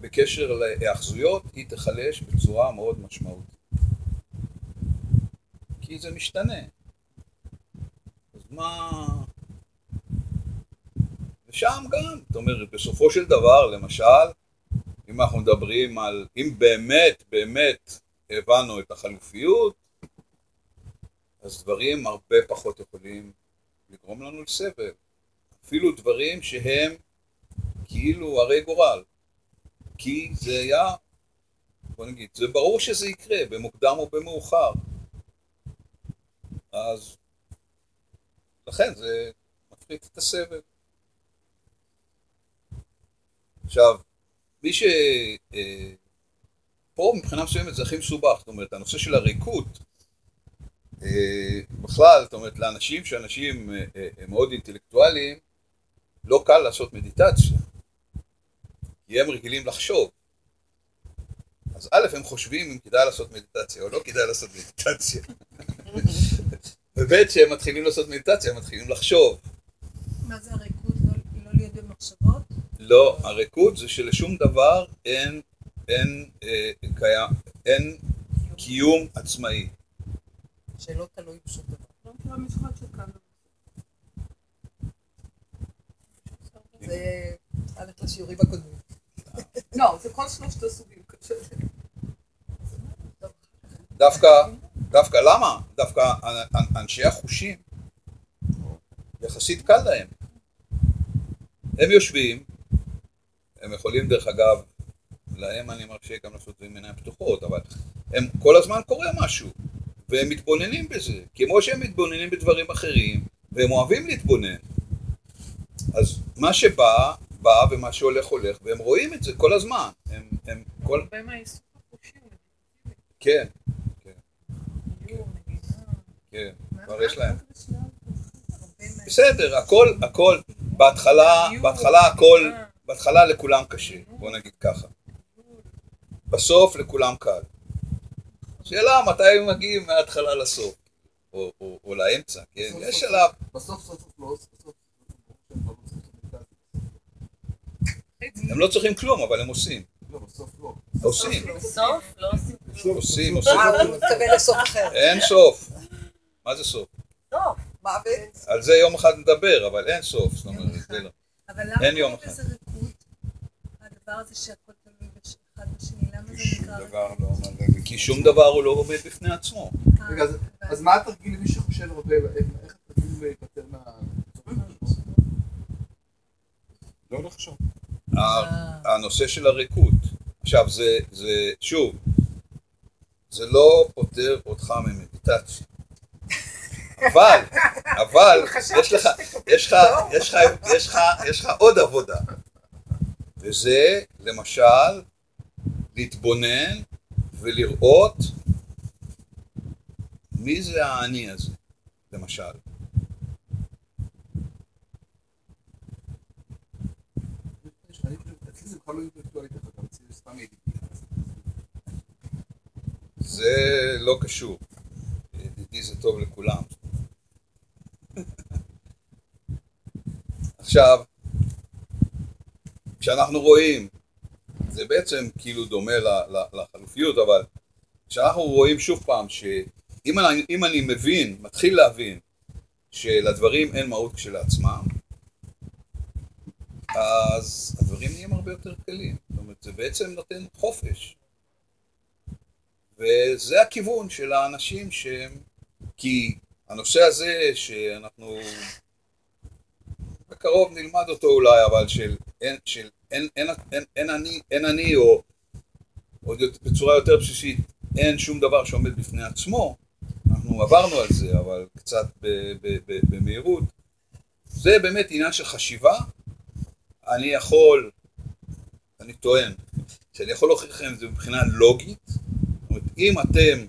בקשר להיאחזויות, היא תיחלש בצורה מאוד משמעותית. כי זה משתנה. אז מה... ושם גם, זאת אומרת, בסופו של דבר, למשל, אם אנחנו מדברים על, אם באמת, באמת הבנו את החלופיות, אז דברים הרבה פחות יכולים לגרום לנו לסבל. אפילו דברים שהם כאילו הרי גורל. כי זה היה, בוא נגיד, זה ברור שזה יקרה, במוקדם או במאוחר. אז לכן זה מפחית את הסבל. עכשיו, מי ש... אה, פה מבחינה מסוימת זה הכי מסובך, זאת אומרת, הנושא של הריקות, אה, בכלל, זאת אומרת, לאנשים שאנשים אה, הם מאוד אינטלקטואליים, לא קל לעשות מדיטציה, כי הם רגילים לחשוב. אז א', הם חושבים אם כדאי לעשות מדיטציה או לא כדאי לעשות מדיטציה. וב', כשהם מתחילים לעשות מדיטציה, הם מתחילים לחשוב. מה זה הריקוד? לא- לא להיות במחשבות? לא, הריקוד זה שלשום דבר אין, אין, אה, קיים, אין קיום עצמאי. שלא תלוי בשום דבר. לא. זה ללכת לשיעורים הקודמים. לא, זה כל שלושת הסוגים. דווקא, דווקא למה? דווקא אנ- אנ- אנשי החושים, יחסית קל להם. הם יושבים, הם יכולים דרך אגב, להם אני מרשה גם לעשות את זה עם עיניים פתוחות, אבל הם כל הזמן קורה משהו, והם מתבוננים בזה, כמו שהם מתבוננים בדברים אחרים, והם אוהבים להתבונן. אז מה שבא, בא, ומה שהולך, הולך, והם רואים את זה כל הזמן. הם, הם כל... הרבה מהעיסוק כן, דיור, נגינה. כן, כבר יש להם. בסדר, הכל, הכל, בהתחלה, בהתחלה הכל, בהתחלה לכולם קשה, בוא נגיד ככה. בסוף לכולם קל. שאלה מתי הם מגיעים מההתחלה לסוף, או, או, או לאמצע, כן? בסוף, יש. שלב, בסוף סוף סוף לא, סוף הם לא צריכים לא כלום, אבל הם עושים. לא, בסוף לא. עושים, בסוף לא עושים כלום. עושים, עושים. אה, הוא מתכוון לסוף אחר. אין סוף. מה זה סוף? טוב, מוות. על זה יום אחד נדבר, אבל אין סוף. זאת אומרת, זה לא. אבל למה אין יום קוראים אחד. לזה ריקוד? הדבר הזה שהכל תלוי אחד בשני, למה זה שום נקרא דבר לא כי שום דבר הוא לא עומד בפני עצמו. רגע, אז- אז מה התרגיל למי שחושב הרבה, איך התרגיל להיפטר מה... לא לחשוב. ה- הנושא של הריקות. עכשיו, זה, זה, שוב, זה לא פותר אותך ממדיטציה. אבל, אבל, יש לך, יש לך, יש לך, יש לך, יש לך עוד עבודה. וזה, למשל, להתבונן ולראות מי זה האני הזה, למשל. לא. זה לא קשור. ידידי זה טוב לכולם. עכשיו, כשאנחנו רואים, זה בעצם כאילו דומה לחלופיות, אבל כשאנחנו רואים שוב פעם שאם אני, אם אני מבין, מתחיל להבין, שלדברים אין מהות כשלעצמם, אז הדברים נהיים הרבה יותר קלים. זאת אומרת, זה בעצם נותן חופש. וזה הכיוון של האנשים שהם... כי הנושא הזה שאנחנו בקרוב נלמד אותו אולי, אבל של אין, של אין, אין, אין, אין, אני, אין אני, או עוד בצורה יותר בסיסית, אין שום דבר שעומד בפני עצמו, אנחנו עברנו על זה, אבל קצת ב- ב- ב- במהירות. זה באמת עניין של חשיבה. אני יכול, אני טוען, שאני יכול להוכיח לכם את זה מבחינה לוגית, זאת אומרת, אם אתם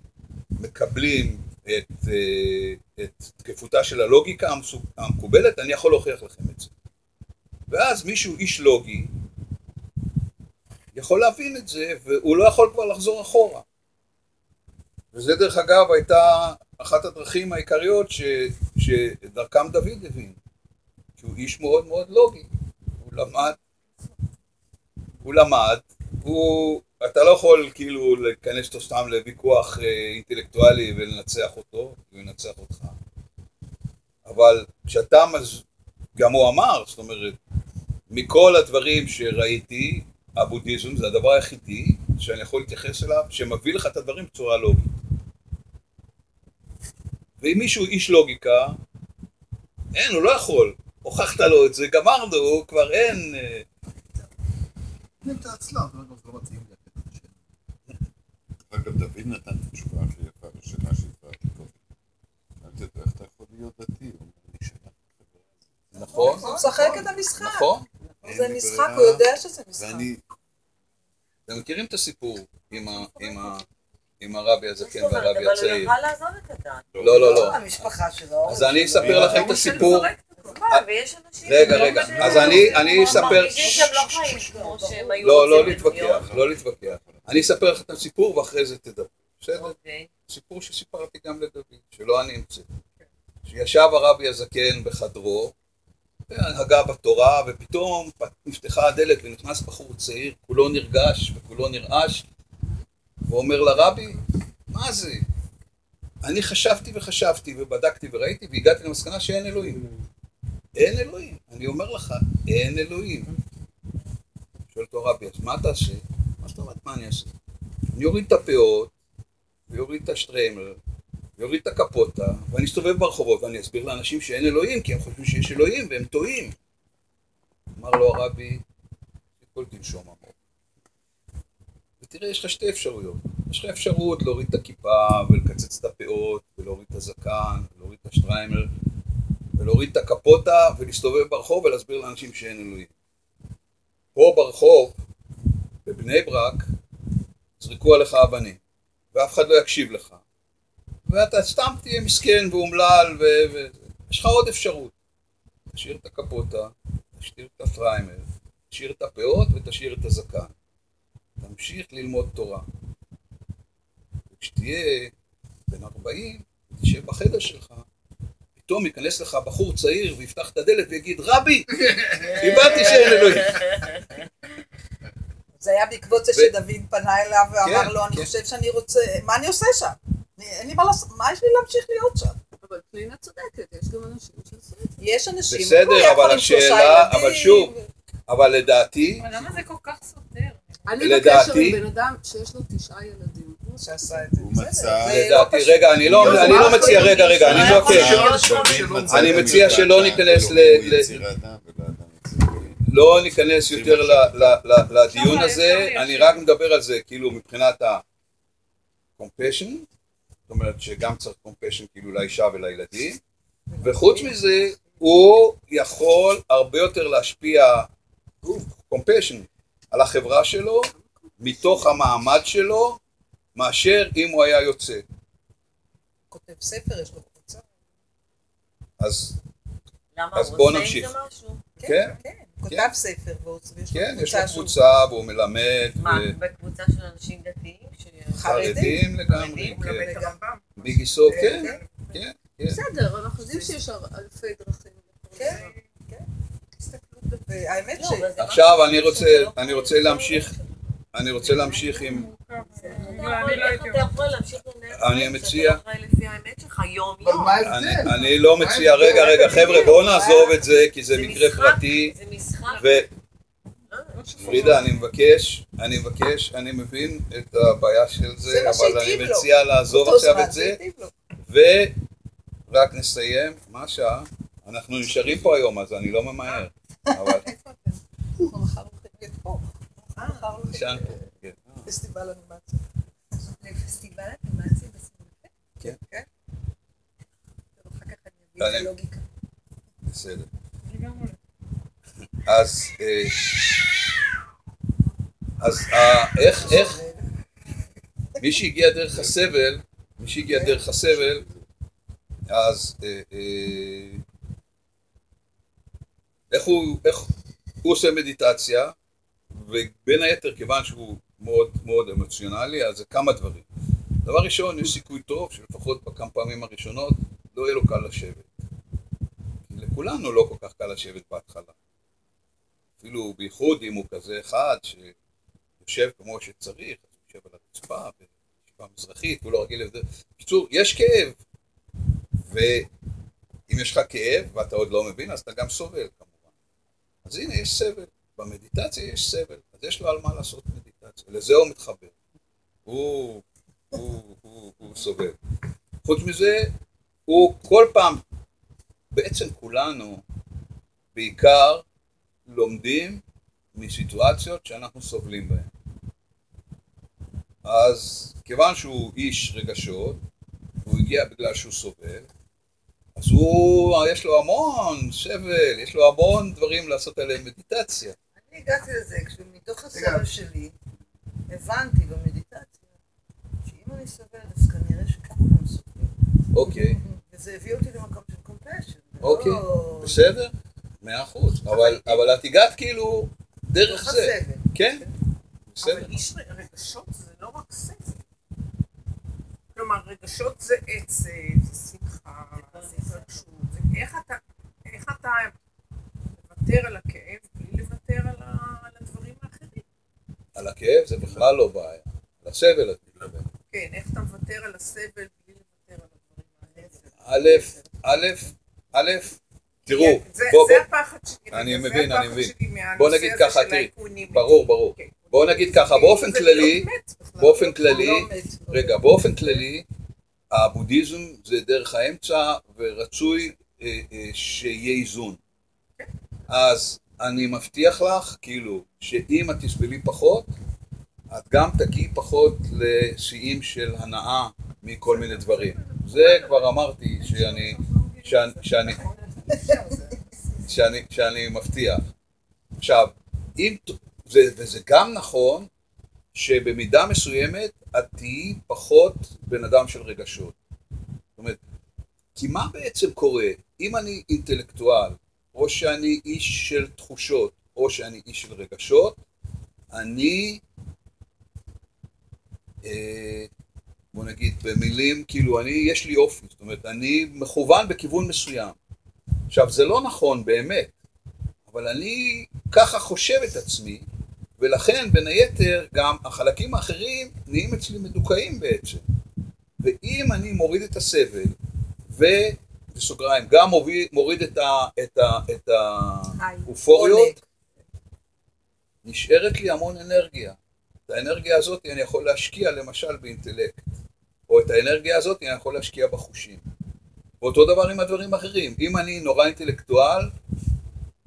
מקבלים את, אה, את תקפותה של הלוגיקה המקובלת, אני יכול להוכיח לכם את זה. ואז מישהו, איש לוגי, יכול להבין את זה, והוא לא יכול כבר לחזור אחורה. וזה דרך אגב הייתה אחת הדרכים העיקריות ש, שדרכם דוד הבין, שהוא איש מאוד מאוד לוגי. הוא למד, הוא למד, הוא, אתה לא יכול כאילו להיכנס אותו סתם לוויכוח אה, אינטלקטואלי ולנצח אותו, הוא ינצח אותך. אבל כשאתה, מז... גם הוא אמר, זאת אומרת, מכל הדברים שראיתי, הבודהיזם זה הדבר היחידי שאני יכול להתייחס אליו, שמביא לך את הדברים בצורה לוגית. ואם מישהו איש לוגיקה, אין, הוא לא יכול. הוכחת לו את זה, גמרנו, כבר אין... אה, נמצא אצלם, זה לא- זה לא מתאים לי הקטע הזה. אגב, דוד נתן את התשובה הכי יפה לשאלה שהפרעתי קודם. שאלתי אותו, איך אתה יכול להיות דתי? הוא אומר לי, "שייך לחברה הזאת." נכון, הוא משחק את המשחק. נכון. זה משחק, הוא יודע שזה משחק. ואני, אתם מכירים את הסיפור עם, הרבי הזקן? והרבי אבל הוא הצעיר? יכל לעזוב את הדת. לא, לא, לא. המשפחה שלו. אז אני אספר לכם את הסיפור. אנשים... רגע, רגע, אז אני- אני אספר- לא לא, לא להתווכח. לא להתווכח. אני אספר לכם את הסיפור ואחרי זה תדבר. בסדר? אוקיי. סיפור שסיפרתי גם לדוד, שלא אני המצאתי. שישב הרבי הזקן בחדרו, הנהגה בתורה, ופתאום נפתחה הדלת ונכנס בחור צעיר, כולו נרגש וכולו נרעש, ואומר לרבי, מה זה? אני חשבתי וחשבתי ובדקתי וראיתי והגעתי למסקנה שאין אלוהים. אין אלוהים. אני אומר לך, אין אלוהים. שואל אותו רבי, אז מה תעשה? מה זאת אומרת, מה אני אעשה? אני אוריד את הפאות, ויוריד את השטריימל, ויוריד את הקפוטה, ואני אסתובב ברחובות ואני אסביר לאנשים שאין אלוהים, כי הם חושבים שיש אלוהים והם טועים. אמר לו הרבי, כל תנשום עמוק. ותראה, יש לך שתי אפשרויות. יש לך אפשרות להוריד את הכיפה ולקצץ את הפאות, ולהוריד את הזקן, ולהוריד את השטריימל, ולהוריד את הקפוטה, ולהסתובב ברחוב ולהסביר לאנשים שאין אלוהים. פה ברחוב, בבני ברק, יזרקו עליך אבנים, ואף אחד לא יקשיב לך. ואתה סתם תהיה מסכן ואומלל, ויש לך עוד אפשרות. תשאיר את הקפוטה, תשאיר את הפריימר, תשאיר את הפאות ותשאיר את הזקן. תמשיך ללמוד תורה. וכשתהיה בן 40, תשב בחדר שלך, פתאום ייכנס לך בחור צעיר ויפתח את הדלת ויגיד, רבי, קיבלתי שאין אלוהים. זה היה בעקבות זה ו- שדוד פנה אליו ואמר כן, לו, אני כן. חושב שאני רוצה, מה אני עושה שם? אני- אין לי מה לעשות, מה יש לי להמשיך להיות שם? אבל פנינה צודקת, יש גם אנשים שעשו את זה. יש אנשים, בסדר, אבל השאלה, ילדים, אבל שוב, אבל לדעתי, אבל למה זה כל כך סותר? אני לדעתי- בקשר עם בן אדם שיש לו תשעה ילדים. שעשה את זה. הוא מצא- לא לדעתי, פשוט. רגע, אני לא לא, לא מציע, רגע, רגע, אני? מבקש. להיות אני מציע שלא ניכנס ל- לא ניכנס יותר ל- ל- ל- לדיון הזה, אני. רק מדבר על זה, כאילו מבחינת ה-compassion, זאת אומרת שגם צריך compassion כאילו לאישה ולילדים, וחוץ מזה, הוא יכול הרבה יותר להשפיע, compassion, על החברה שלו, מתוך המעמד שלו, מאשר אם הוא היה יוצא. כותב ספר, יש לו קבוצה. אז אז הוא בוא עושה עם נמשיך. משהו? כן, כן, הוא כן. כתב ספר, ויש לו כן, יש לו קבוצה שהוא- קבוצה והוא מלמד, מה, ו- בקבוצה של אנשים דתיים? ש- חרדים לגמרי, חרדים, כן. הוא לומד את הרמב"ם. ביגיסו, כן, כן, כן, כן. בסדר, אנחנו יודעים שיש אלפי דרכים. כן, כן. והאמת לא, ש... עכשיו אני לא רוצה להמשיך, אני רוצה להמשיך עם, אני לא מציע- לא אני, לא מציע? רגע, רגע, חבר'ה, בואו נעזוב את זה, כי זה מקרה. פרטי, זה משחק. ופרידה, אני מבקש, אני מבקש, אני מבין את הבעיה של זה אבל אני. מציע לעזוב עכשיו את זה. ורק נסיים, מה השעה? אנחנו נשארים פה היום, אז אני לא ממהר, אבל איפה אתם? אנחנו מחר הולכים להיות פה. כן. לפסטיבל אנימציה. לפסטיבל אנימציה בסמוכה? כן. כן. אחר כך אני אביא את הלוגיקה. בסדר. אז, אה, אז אה, איך, איך, מי שהגיע דרך הסבל, מי שהגיע דרך הסבל, אז אה, איך הוא, איך הוא עושה מדיטציה, ובין היתר, כיוון שהוא מאוד מאוד אמוציונלי, אז זה כמה דברים. דבר ראשון, יש סיכוי טוב שלפחות בכמה פעמים הראשונות לא יהיה לו קל לשבת. לכולנו לא כל כך קל לשבת בהתחלה. אפילו בייחוד אם הוא כזה אחד שיושב כמו שצריך, אז הוא יושב על הרצפה, בישיבה מזרחית, הוא לא רגיל לזה. בקיצור, יש כאב. ואם יש לך כאב ואתה עוד לא מבין, אז אתה גם סובל כמובן. אז הנה, יש סבל. במדיטציה יש סבל, אז יש לו על מה לעשות מדיטציה. לזה הוא מתחבר. הוא, הוא, הוא, הוא סובל. חוץ מזה, הוא כל פעם, בעצם כולנו, בעיקר לומדים מסיטואציות שאנחנו סובלים בהן. אז כיוון שהוא איש רגשות, הוא הגיע בגלל שהוא סובל, אז הוא, יש לו המון סבל, יש לו המון דברים לעשות עליהם מדיטציה. הגעתי לזה כשמתוך. הסבל שלי הבנתי במדיטציה שאם אני סובלת אז כנראה שכולם סובלים. אוקיי, וזה הביא אותי למקום של קומפשן. אוקיי, בסדר, מאה אחוז. אבל, את הגעת כאילו דרך זה. כן, בסדר. אבל איש רגשות זה לא רק סבל. כלומר, רגשות זה עצב, זה שמחה, זה התרגשות, איך אתה, מוותר על הכאב לוותר על, הדברים האחרים. על הכאב זה בכלל לא בעיה. על הסבל את מתכוונת. כן, איך אתה מוותר על הסבל בלי לוותר על הדברים א', א', א', תראו, זה בוא, זה בוא, הפחד שלי. אני מבין, אני מבין. שלי מהנושא בוא נגיד ככה, תראי. ברור, ברור. בואו נגיד ככה, באופן זה כללי, בכלל. באופן כללי, לא מת. רגע, באופן כללי, הבודהיזם זה דרך האמצע, ורצוי אה, אה, שיהיה איזון. אז אני מבטיח לך, כאילו, שאם את תסבלי פחות, את גם תגיעי פחות לשיאים של הנאה מכל מיני דברים. זה כבר אמרתי שאני, שאני, שאני, שאני, שאני מבטיח. עכשיו, אם, זה, וזה גם נכון שבמידה מסוימת את תהיי פחות בן אדם של רגשות. זאת אומרת, כי מה בעצם קורה? אם אני אינטלקטואל, או שאני איש של תחושות, או שאני איש של רגשות, אני, אה, בוא נגיד במילים, כאילו, אני, יש לי אופי, זאת אומרת, אני מכוון בכיוון מסוים. עכשיו, זה לא נכון באמת, אבל אני ככה חושב את עצמי, ולכן, בין היתר, גם החלקים האחרים נהיים אצלי מדוכאים בעצם. ואם אני מוריד את הסבל, ובסוגריים, גם מוריד, מוריד את, האופוריות. נשארת לי המון אנרגיה. את האנרגיה הזאת אני יכול להשקיע למשל באינטלקט, או את האנרגיה הזאת אני יכול להשקיע בחושים. ואותו דבר עם הדברים האחרים. אם אני נורא אינטלקטואל,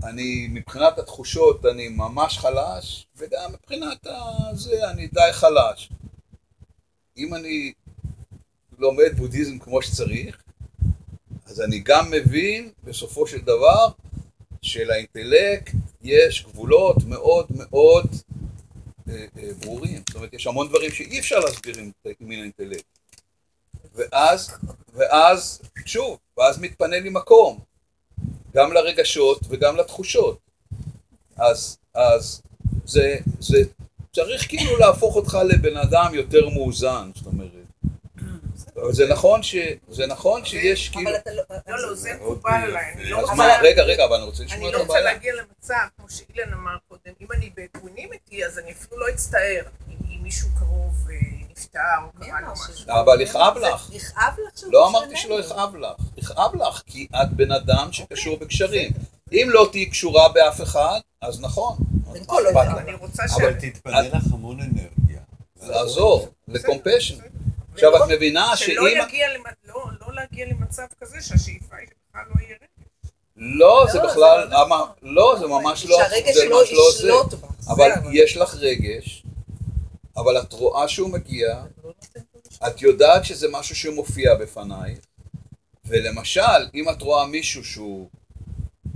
אני מבחינת התחושות אני ממש חלש, וגם מבחינת הזה אני די חלש. אם אני לומד בודהיזם כמו שצריך, אז אני גם מבין בסופו של דבר שלאינטלקט יש גבולות מאוד מאוד אה, אה, ברורים. זאת אומרת, יש המון דברים שאי אפשר להסביר עם, עם האינטלקט. ואז, ואז, שוב, ואז מתפנה לי מקום, גם לרגשות וגם לתחושות. אז, אז זה, זה צריך כאילו להפוך אותך לבן אדם יותר מאוזן, זאת אומרת. זה נכון, ש, זה נכון שיש כאילו... אבל אתה לא... לא, לא, זה מקובל עליי. אני לא אז רוצה- מה, רגע, רגע, אבל אני רוצה לשמוע אני את לא רוצה הבעיה. להגיע למצב, כמו שאילן אמר קודם, אם אני ב equanimity, אז אני אפילו לא אצטער אם מישהו קרוב אה, נפטר או קרה לו משהו. אבל יכאב לך. יכאב לך שהוא לא? אמרתי שלא יכאב לך, יכאב לך, כי את בן אדם שקשור בקשרים. אם לא תהיי קשורה באף אחד, אז נכון. אני רוצה. אבל תתפנה לך המון אנרגיה. לעזור, לקומפשן. עכשיו את מבינה שלא שאם... יגיע למ- לא- לא להגיע למצב כזה שהשאיפה היא שבכלל לא יהיה רגש. לא, זה לא, בכלל... זה לא אמר- לא, זה ממש לא... שהרגש זה לא. ישלוט בה. אבל יש לך רגש, אבל את רואה שהוא מגיע, את יודעת שזה משהו שמופיע בפנייך, ולמשל, אם את רואה מישהו שהוא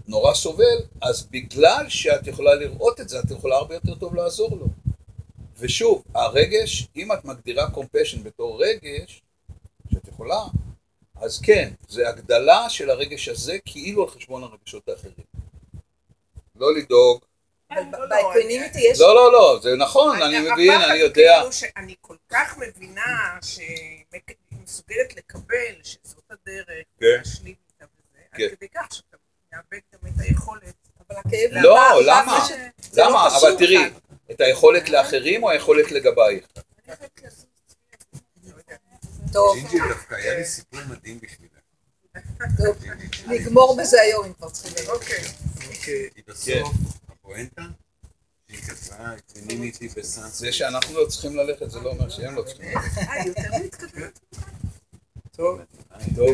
נורא סובל, אז בגלל שאת יכולה לראות את זה, את יכולה הרבה יותר טוב לעזור לו. ושוב, הרגש, אם את מגדירה קומפשן בתור רגש, שאת יכולה, אז כן, זה הגדלה של הרגש הזה כאילו על חשבון הרגשות האחרים. לא לדאוג, לא, לא, יש... לא, לא, לא, זה נכון, אני מבין, אני יודע. כאילו שאני כל כך מבינה שהיא מסוגלת לקבל שזאת הדרך, כן. להשלים איתה וזה, כן. עד כדי כך שאתה מאבד גם את היכולת. אבל הכאב... לא, למה? לא למה? אבל תראי. את היכולת לאחרים או היכולת לגבייך? טוב, ג'ינג'י, דווקא היה לי סיפור מדהים בשבילך. טוב, נגמור בזה היום אם כבר צריכים לדבר. אוקיי. כי בסוף, הפואנטה, שהיא כתבה את בסאנס. זה שאנחנו לא צריכים ללכת, זה לא אומר שהם לא צריכים ללכת. אה, יותר מתקדמת. טוב, טוב.